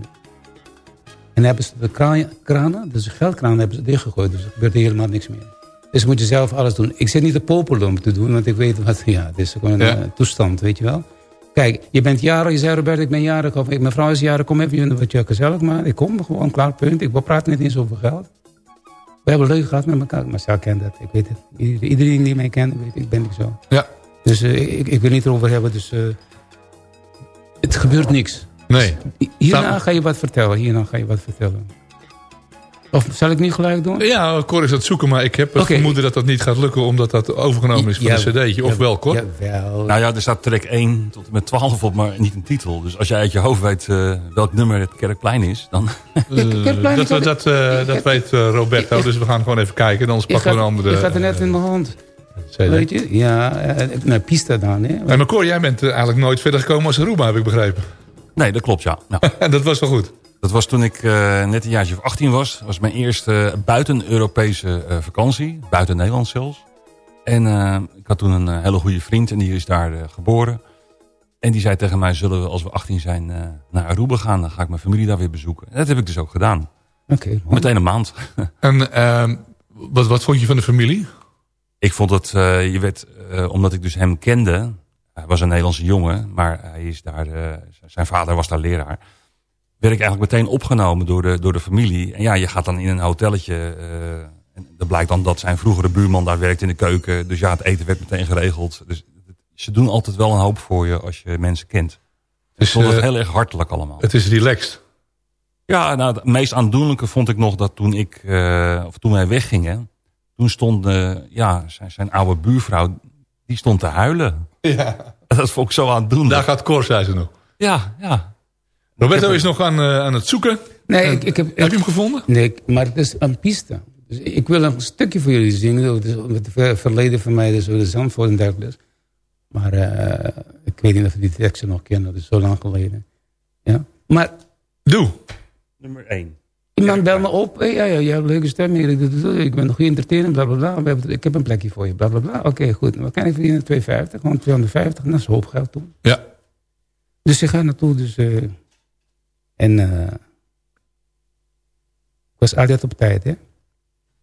En hebben ze de kraan- kranen, dus de geldkranen hebben ze dichtgegooid, dus er gebeurde helemaal niks meer. Dus moet je zelf alles doen. Ik zit niet te popelen om te doen, want ik weet wat, ja, het is gewoon een Ja. eh, toestand, weet je wel. Kijk, je bent jarig, je zei Robert, ik ben jarig, of ik, mijn vrouw is jarig, kom even wat je gezellig maar Ik kom gewoon, klaar, punt. Ik praat niet eens over geld. We hebben leuk gehad met elkaar, maar zij kent dat, ik weet het. Ieder- Iedereen die mij kent, weet ik, ben ik zo. Ja. Dus eh, ik, ik wil niet erover hebben, dus eh, het gebeurt niks. Nee. Hierna ga je wat vertellen, hierna ga je wat vertellen. Of zal ik niet gelijk doen? Ja, Cor is aan het zoeken, maar ik heb het vermoeden dat dat niet gaat lukken... omdat dat overgenomen is van Ja, een cd'tje. Of ja, wel, Cor? Jawel. Nou ja, er staat track 1 tot en met 12 op, maar niet een titel. Dus als jij uit je hoofd weet eh, welk nummer het Kerkplein is, dan... [LAUGHS] Eh, Kerkplein, dat, dat, eh, dat weet eh, Roberto, dus we gaan gewoon even kijken. Anders pakken we een andere je gaat er net in mijn hand. CD. Weet je? Ja, eh, nou, pista dan. Hè? En maar Cor, jij bent eh, eigenlijk nooit verder gekomen als Aruba, heb ik begrepen. Nee, dat klopt, ja. Nou, En [LAUGHS] dat was wel goed. Dat was toen ik eh, net een jaartje of 18 was. Dat was mijn eerste buiten-Europese eh, vakantie. Buiten Nederland zelfs. En eh, ik had toen een hele goede vriend en die is daar geboren. En die zei tegen mij, zullen we als we 18 zijn eh, naar Aruba gaan? Dan ga ik mijn familie daar weer bezoeken. En dat heb ik dus ook gedaan. Oké. Meteen een maand. [LAUGHS] En ehm, wat, wat vond je van de familie? Ik vond eh, je werd, eh, omdat ik dus hem kende, hij was een Nederlandse jongen, maar hij is daar, eh, zijn vader was daar leraar. Werd ik eigenlijk meteen opgenomen door de, door de familie. En ja, je gaat dan in een hotelletje. eh, en dan blijkt dan dat zijn vroegere buurman daar werkt in de keuken. Dus ja, het eten werd meteen geregeld. Dus ze doen altijd wel een hoop voor je als je mensen kent. Ik Dus, vond het eh, heel erg hartelijk allemaal. Het is relaxed. Ja, nou, het meest aandoenlijke vond ik nog dat toen, ik, eh, of toen wij weggingen... toen stond ja, zijn, zijn oude buurvrouw, die stond te huilen. Ja. [LAUGHS] Dat vond ik zo aandoenlijk. Daar gaat ze nog. Ja, ja. Roberto is nog aan, eh, aan het zoeken. Nee, ik, ik heb, Heb je hem gevonden? nee, maar het is een piste. Dus ik wil een stukje voor jullie zingen. over Het het ver- verleden van mij, dus over de Zandvoort en dergelijke. Maar eh, ik weet niet of je die teksten nog kennen. Dat is zo lang geleden. Ja? Maar Doe. Nummer 1. Iemand belt me op. Hey, ja, ja, je hebt een leuke stem hier. Ik ben nog geïnteresseerd. Bla, bla, bla. We hebben- Ik heb een plekje voor je. Bla, bla, bla. Oké, goed. Wat kan ik verdienen? 250. Gewoon 250. Dat is een hoop geld toen. Ja. Dus ik ga naartoe. Dus, eh, en eh, ik was altijd op tijd, hè.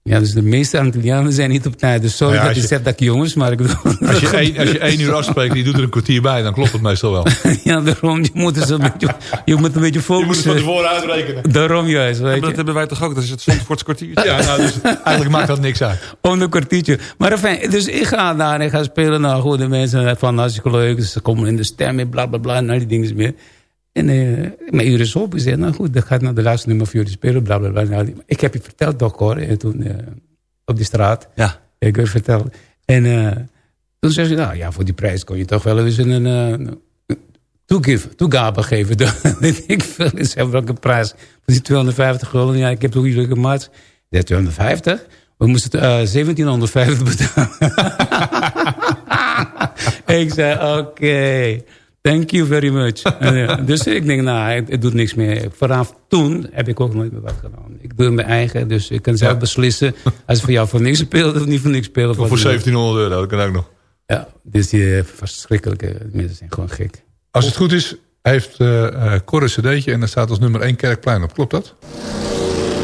Ja, dus de meeste Antillianen zijn niet op tijd. Dus sorry ja, dat je, je- zegt dat ik jongens, maar ik bedoel... Als je, één, als je één uur afspreekt, die doet er een kwartier bij, dan klopt het meestal wel. [LAUGHS] ja, daarom, je moet, dus een beetje, je moet een beetje focussen. tevoren uitrekenen. Daarom juist, weet dat je. hebben wij toch ook? Dat is het Zandvoorts kwartier. Ja, nou, dus eigenlijk maakt dat niks uit. [LAUGHS] Om een kwartiertje. Maar enfin, dus ik ga daar en ik ga spelen. Nou goed, de mensen van hartstikke leuk. Dus ze komen in de stem en bla bla bla en al die dingen meer. En eh, mijn uur is op. Ik zeg, nou goed, dat gaat naar de laatste nummer voor jullie spelen. Bla bla bla. Nou, ik heb je verteld toch hoor. En toen eh, op die straat. Ja. Ik heb verteld. En eh, toen zei ze, nou ja, voor die prijs kon je toch wel eens een... eh, toegeven, toegave geven. [LAUGHS] Ik veel. Ik zeg, welke prijs? Voor die 250 gulden. Ja, ik heb toch jullie gemaakt. Ja, 250? We moesten eh 1750 betalen. [LAUGHS] ik zei, oké. Thank you very much. [LAUGHS] En, ja, dus ik denk, nou, het, het doet niks meer. Vanaf toen heb ik ook nooit meer wat gedaan. Ik doe mijn eigen, dus ik kan zelf beslissen... als het voor jou voor niks speelt of niet voor niks speelt. Voor, voor 1700 euro, dat kan ook nog. Ja, dus die eh, verschrikkelijke mensen zijn gewoon gek. Als het goed is, heeft eh eh, Cor een cd'tje en daar staat als nummer 1 Kerkplein op. Klopt dat?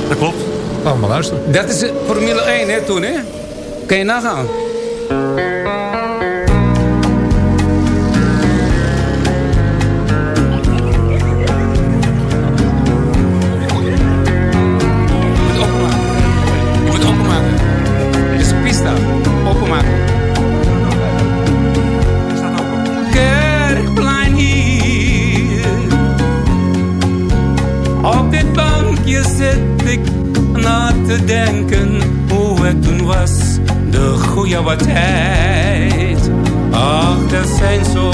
Dat klopt. Laten we maar luisteren. Dat is eh, Formule 1 hè, toen, hè? Kan je nagaan? Wat tijd. Ach, dat zijn zo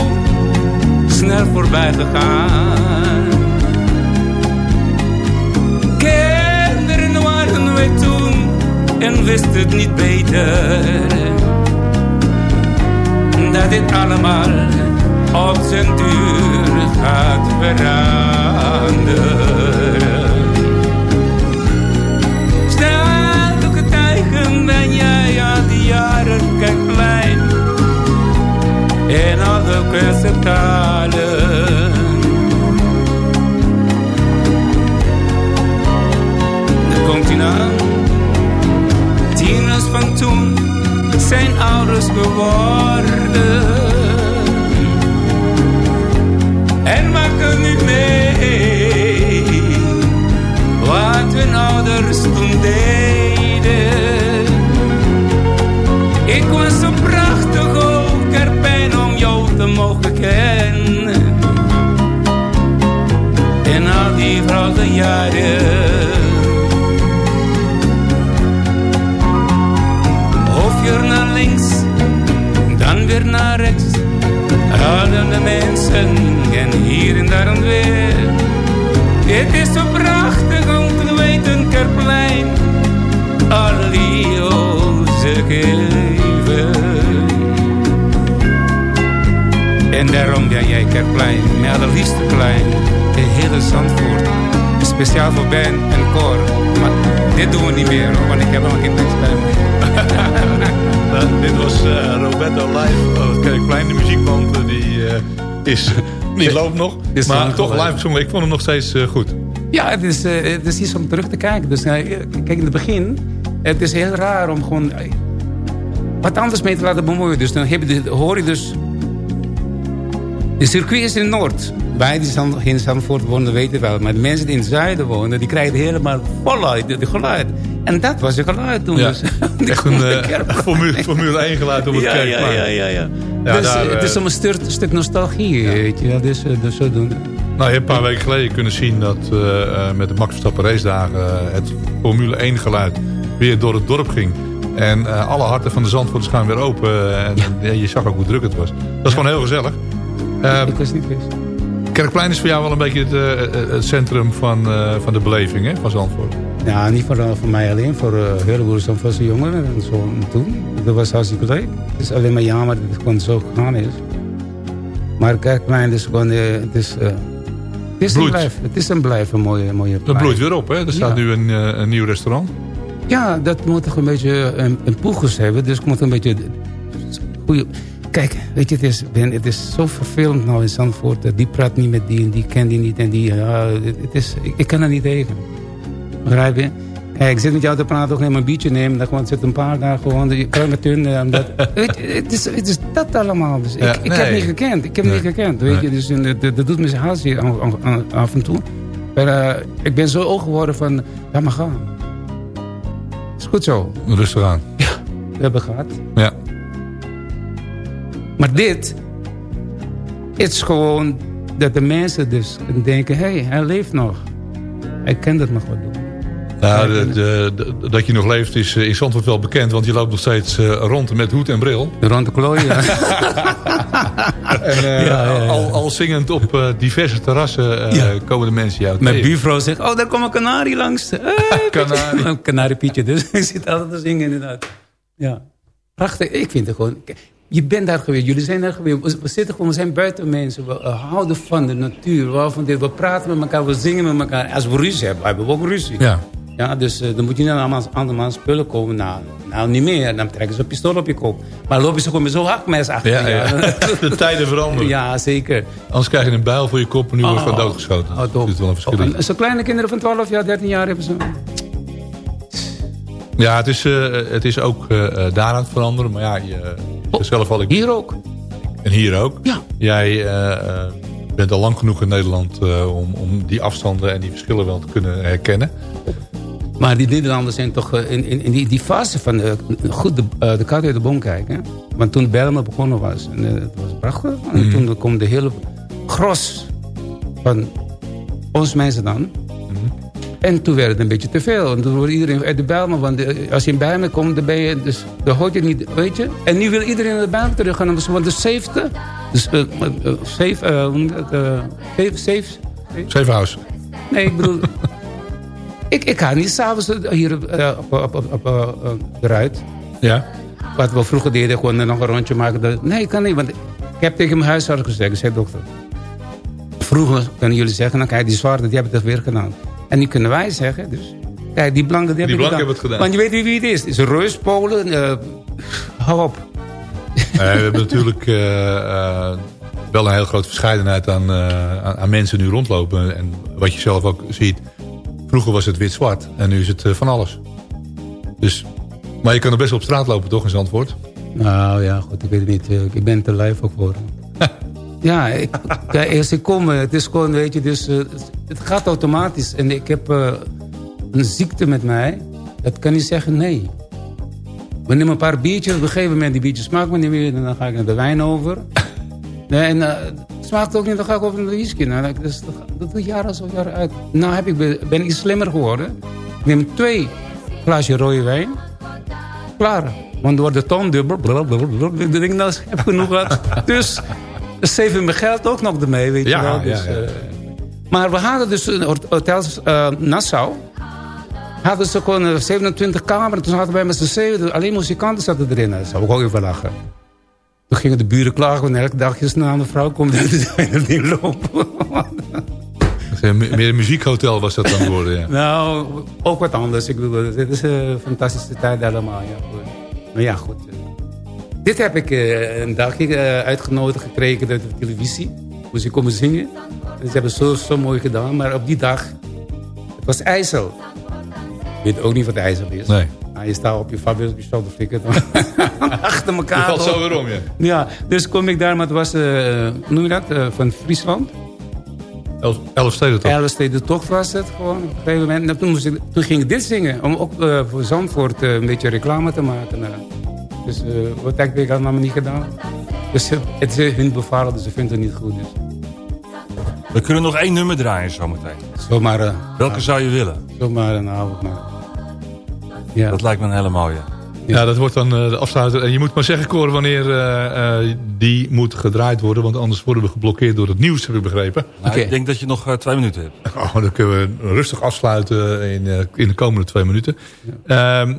snel voorbij gegaan. Kinderen waren wij toen en wisten het niet beter. Dat dit allemaal op zijn duur gaat veranderen. Jaren kijkplein. In alle komt hij aan. Tieners van toen zijn ouders geworden. En maken nu mee wat hun ouders toen deden. Ik was zo prachtig ook erbij om jou te mogen kennen. In al die grote jaren. Of je naar links, dan weer naar rechts. Hadden de mensen en hier en daar en weer. Het is zo prachtig om te weten, Kerplein. Die onze daarom ben jij Kerplein, mijn allerliefste plein. De hele Zandvoort. Speciaal voor Ben en Cor. Maar dit doen we niet meer, hoor, want ik heb nog geen tekst bij me. [LAUGHS] Nou, dit was eh, Roberto live op het Kerkplein. De muziekband eh, die eh, is, [LAUGHS] die loopt nog. Is maar toch live gezongen. Ik vond hem nog steeds eh, goed. Ja, het is, eh, het is iets om terug te kijken. Dus, eh, kijk, in het begin, het is heel raar om gewoon eh, wat anders mee te laten bemoeien. Dus dan heb je, hoor je dus... De circuit is in Noord. Wij die in Zandvoort wonen, weten wel. Maar de mensen die in het zuiden wonen, die krijgen het helemaal voluit, de, de geluid. En dat was het geluid toen. Ja. Dus, [LAUGHS] Echt een eh, [LAUGHS] formule, formule 1 geluid op het Ja, ja, Kerkplein. ja, ja, ja. Ja, dus daar, eh, het is eh, om een stuk, stuk nostalgie, weet je. wel. Dus, eh, dus zodoende. Nou, je hebt een paar weken geleden kunnen zien dat eh, eh, met de Max Verstappen race dagen eh, het Formule 1 geluid weer door het dorp ging. En eh, alle harten van de Zandvoorters gaan weer open. eh, en ja, je zag ook hoe druk het was. Dat is gewoon heel gezellig. Eh, Ik was niet wist. Kerkplein is voor jou wel een beetje het, eh, eh, het centrum van, eh, van de beleving hè, van Zandvoort. Ja, niet voor, voor mij alleen, voor uh, een heleboel Zandvoortse jongeren en zo en toen. Dat was hartstikke leuk. Het is alleen maar jammer dat het gewoon zo gegaan is. Maar Kerkplein is gewoon, het is, het is, een blijf, het is een blijf een mooie, mooie Dat plaats. bloeit weer op, hè? Er staat Ja. nu een, een nieuw restaurant. Ja, dat moet toch een beetje een, een poegus hebben. Dus ik moet een beetje... Goeie, kijk, weet je, het is, ben, het is zo vervelend nou in Zandvoort. eh, Die praat niet met die en die kent die niet. En die, ja, het, is, ik, ik kan er niet tegen. Begrijp je? Kijk, ik zit met jou te praten, ook neem een biertje nemen. Dan gewoon zit een paar dagen gewoon, je kan met hun. eh, omdat- [LAUGHS] weet je, het, is, het is dat allemaal. Dus Ja, ik, ik heb niet gekend. Ik heb Nee. niet gekend. Weet je, dus en, dat, dat doet me zijn haast hier af, en toe. Maar eh, ik ben zo oog geworden van, laat maar gaan. Is goed zo. Rustig aan. We hebben gehad. Ja. Maar dit is gewoon dat de mensen dus denken... hé, hey, hij leeft nog. Hij kan dat nog wat doen. Nou, de, de- de- dat je nog leeft is eh, in Zandvoort wel bekend. Want je loopt nog steeds eh, rond met hoed en bril. Rond de klooi, ja. [LAUGHS] En, eh, Ja, ja, ja. Al, al zingend op diverse terrassen komen de mensen jou Mijn buurvrouw zegt, oh, daar komt een kanarie langs. [LAUGHS] Hey, Kanarie. [LAUGHS] Een kanariepietje, dus ik zit altijd te zingen inderdaad. Ja. Prachtig, ik vind het gewoon... Je bent daar geweest, jullie zijn daar geweest. We- We zitten gewoon, we zijn buiten mensen. We houden van de natuur. We, van dit. we praten met elkaar, we zingen met elkaar. Als we ruzie hebben, hebben we ook ruzie. Ja. Ja, dus eh, dan moet je niet allemaal, allemaal spullen komen. Nou, nou, niet meer. Dan trekken ze een pistool op je kop. Maar lopen ze gewoon met zo'n hakmes achter Ja, je. [LAUGHS] ja. De tijden veranderen. Ja, zeker. Anders krijg je een bijl voor je kop en nu wordt je gewoon Oh. doodgeschoten. Oh, dat is wel een verschil. in. Oh, Zo'n kleine kinderen van 12 jaar, 13 jaar hebben ze... Ja, het is, eh, het is ook eh, eh, daar aan het veranderen. Maar ja, je, zelf al... Ik, Hier ook. En hier ook. Ja. Jij eh, eh, bent al lang genoeg in Nederland eh, om, om die afstanden en die verschillen wel te kunnen herkennen. Maar die Nederlanders zijn toch in, in, in die, die fase van goed de, eh, de kat uit de boom kijken. Want toen Bijlmer begonnen was, en, eh, het was prachtig. En Mhm. toen kwam de hele gros van ons mensen dan. En toen werd het een beetje te veel. En toen wordt iedereen uit de Bijlmer. Want eh, als je in Bijlmer komt, dan ben je... Dus, dan hoort je niet, weet je. En nu wil iedereen naar de Bijlmer terug gaan. Want de safety... Dus, eh, eh, safe, eh? Eh, safe, safe, Safe house. Nee, ik bedoel... [LAUGHS] ik, ik ga niet s'avonds hier eh, op, op, op, op, eh, eh, eruit. Ja. Wat we vroeger deden, gewoon nog een rondje maken. Nee, ik kan niet. Want ik heb tegen mijn huisarts gezegd. Ik zei, dokter... Vroeger kunnen jullie zeggen, nou kijk, die zwarte, die hebben het weer gedaan. En nu kunnen wij zeggen, dus... Kijk, die blanken, die, Die hebben, blanken het gedaan. Want je weet niet wie het is. Het is Reus, Polen, eh, hou op. We hebben natuurlijk eh, eh, wel een heel grote verscheidenheid aan, aan, aan mensen nu rondlopen. En wat je zelf ook ziet. Vroeger was het wit-zwart. En nu is het van alles. Dus, maar je kan er best op straat lopen toch in Zandvoort? Nou ja, goed, ik weet het niet. Ik ben te lijf ook voor. Ja, ik, als ik kom, eh, het is gewoon, weet je, dus eh, het gaat automatisch. En ik heb eh, een ziekte met mij. Dat kan niet zeggen nee. We nemen een paar biertjes, op een gegeven moment die biertjes smaakt me niet meer. En dan ga ik naar de wijn over. Nee, en eh, het smaakt ook niet, dan ga ik over naar de whisky. Nou, dat, dus, dat, dat doet jaren zo jaren uit. Nou heb ik, ben ik slimmer geworden. Ik neem twee glaasje rode wijn. Klaar. Want door de toon dubbel. blablabla, Ik denk, nou, ik heb genoeg gehad. Dus ik mijn geld ook nog ermee, weet Ja, je wel. Dus, ja. eh, maar we hadden dus een hot- hotel eh, Nassau. Hadden ze gewoon eh, 27 kamers. Toen hadden wij met z'n zeven. Alleen muzikanten zaten erin. Dat zou ik ook even lachen. Toen gingen de buren klagen. Want elke dag is een vrouw komt en [LAUGHS] er niet lopen. Dus, eh, me- Meer een muziekhotel was dat dan geworden, ja. Nou, ook wat anders. Ik bedoel, dit is een fantastische tijd allemaal. Ja. Maar ja, goed. Dit heb ik eh, een dagje eh, uitgenodigd gekregen uit de televisie. Moest ik komen zingen. En ze hebben zo, zo mooi gedaan. Maar op die dag, het was IJssel. Ik weet ook niet wat IJssel is. Nee. Nou, je staat op je fabel op je. [LAUGHS] Achter elkaar. Je valt zo weer om, ja. Ja, dus kom ik daar, maar het was, eh, hoe noem je dat, van Friesland. Elf, elf steden toch? Elf steden tocht was het gewoon op een gegeven moment. En toen, moest ik, toen ging ik dit zingen. Om ook voor Zandvoort een beetje reclame te maken. Eh. Dus eh, wat heb ik allemaal niet gedaan. Dus eh, het is hun bevaren, dus ze vinden het niet goed. Dus. We kunnen nog één nummer draaien zometeen. Zomaar, eh, Welke zou je willen? zomaar een avond. Maar. Ja. Dat lijkt me een hele mooie. Ja, dat wordt dan eh, de afsluiter. En je moet maar zeggen, Cor, wanneer eh, eh, die moet gedraaid worden. Want anders worden we geblokkeerd door het nieuws, heb ik begrepen. Nou. Ik denk dat je nog eh, twee minuten hebt. Oh, dan kunnen we rustig afsluiten in, eh, in de komende twee minuten. Ehm,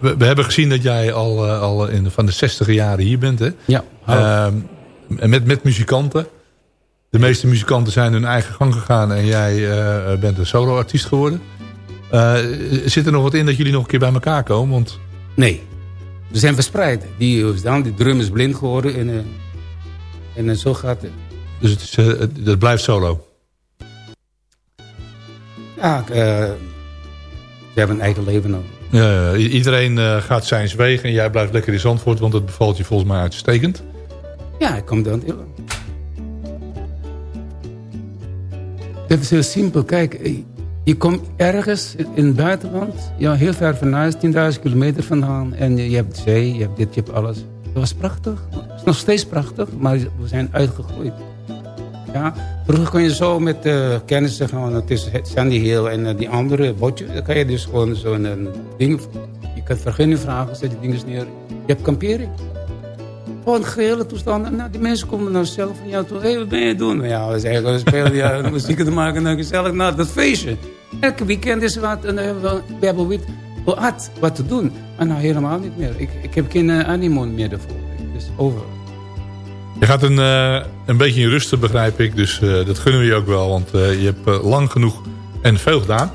we, we hebben gezien dat jij al, eh, al in de, van de zestiger jaren hier bent. Hè? Ja, en met, met muzikanten. de meeste muzikanten zijn hun eigen gang gegaan en jij eh, bent een solo-artiest geworden. Eh, zit er nog wat in dat jullie nog een keer bij elkaar komen? Want... Nee, we zijn verspreid. Die, dan, die drum is blind geworden en, en zo gaat het. Dus het, is, het, blijft solo? Ja, ze hebben een eigen leven ook. Ja, iedereen eh, gaat zijn wegen en jij blijft lekker in Zandvoort, want het bevalt je volgens mij uitstekend. Ja, ik kom dan. Het is heel simpel. Kijk, eh, je komt ergens in het buitenland, ja, heel ver van huis, 10.000 kilometer vandaan. En je hebt zee, je hebt dit, je hebt alles. Dat was prachtig. Het is nog steeds prachtig, maar we zijn uitgegroeid. Ja, vroeger kon je zo met uh, kennissen gaan, het is Sandy Hill en uh, die andere botje. Dan kan je dus gewoon zo'n uh, ding, je kan vergunning vragen, zet die dingen neer. Je hebt kampering. Gewoon gehele toestanden. Nou, die mensen komen dan zelf van jou toe. Hé, hey, wat ben je doen? Ja, we zeggen, we spelen muziek te maken en gezellig naar dat feestje. Elke weekend is er wat en dan hebben we, we wat, wat te doen. Maar nou, helemaal niet meer. Ik, ik heb geen uh, animo meer ervoor. Het is over. Je gaat een, uh, een beetje in rusten, begrijp ik. Dus uh, dat gunnen we je ook wel. Want uh, je hebt lang genoeg en veel gedaan.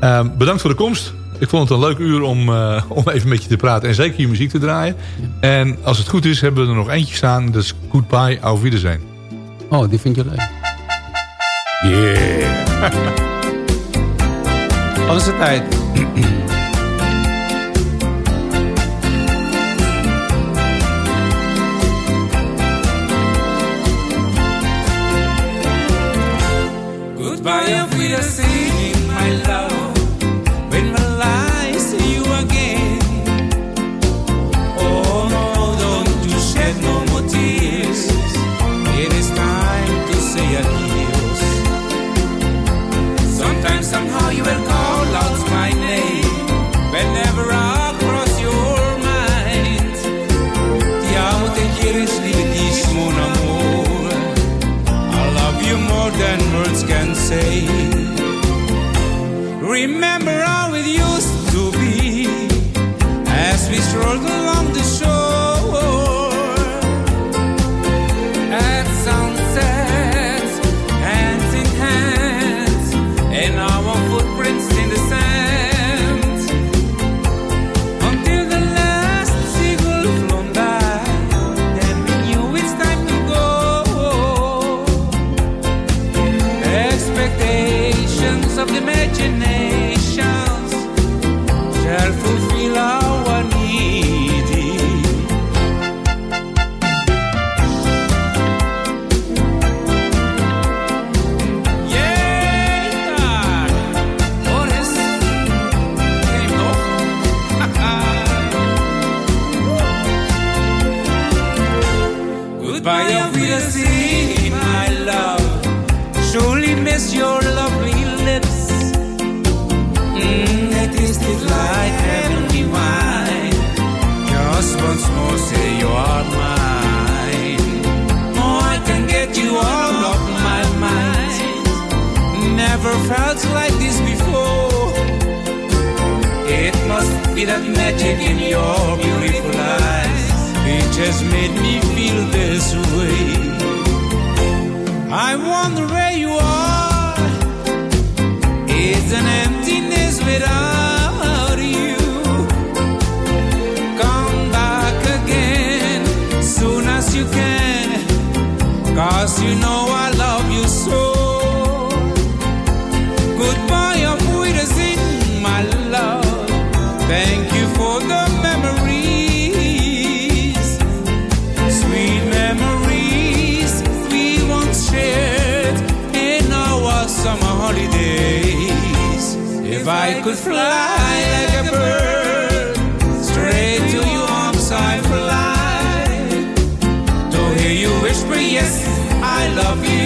Ehm, bedankt voor de komst. Ik vond het een leuk uur om, om even met je te praten. En zeker je muziek te draaien. En als het goed is, hebben we er nog eentje staan. Dat is Goodbye, Auf Wiedersehen. Oh, die vind je leuk. Yeah. [LAUGHS] Onze tijd. Goodbye, auf Wiedersehen, my love. Surely miss your lovely lips. Mm, they tasted like heavenly wine. Just once more, say you are mine. Oh, I can get you all of my mind. Never felt like this before. It must be that magic in your beautiful eyes. Just made me feel this way. I wonder where you are. It's an emptiness without love you,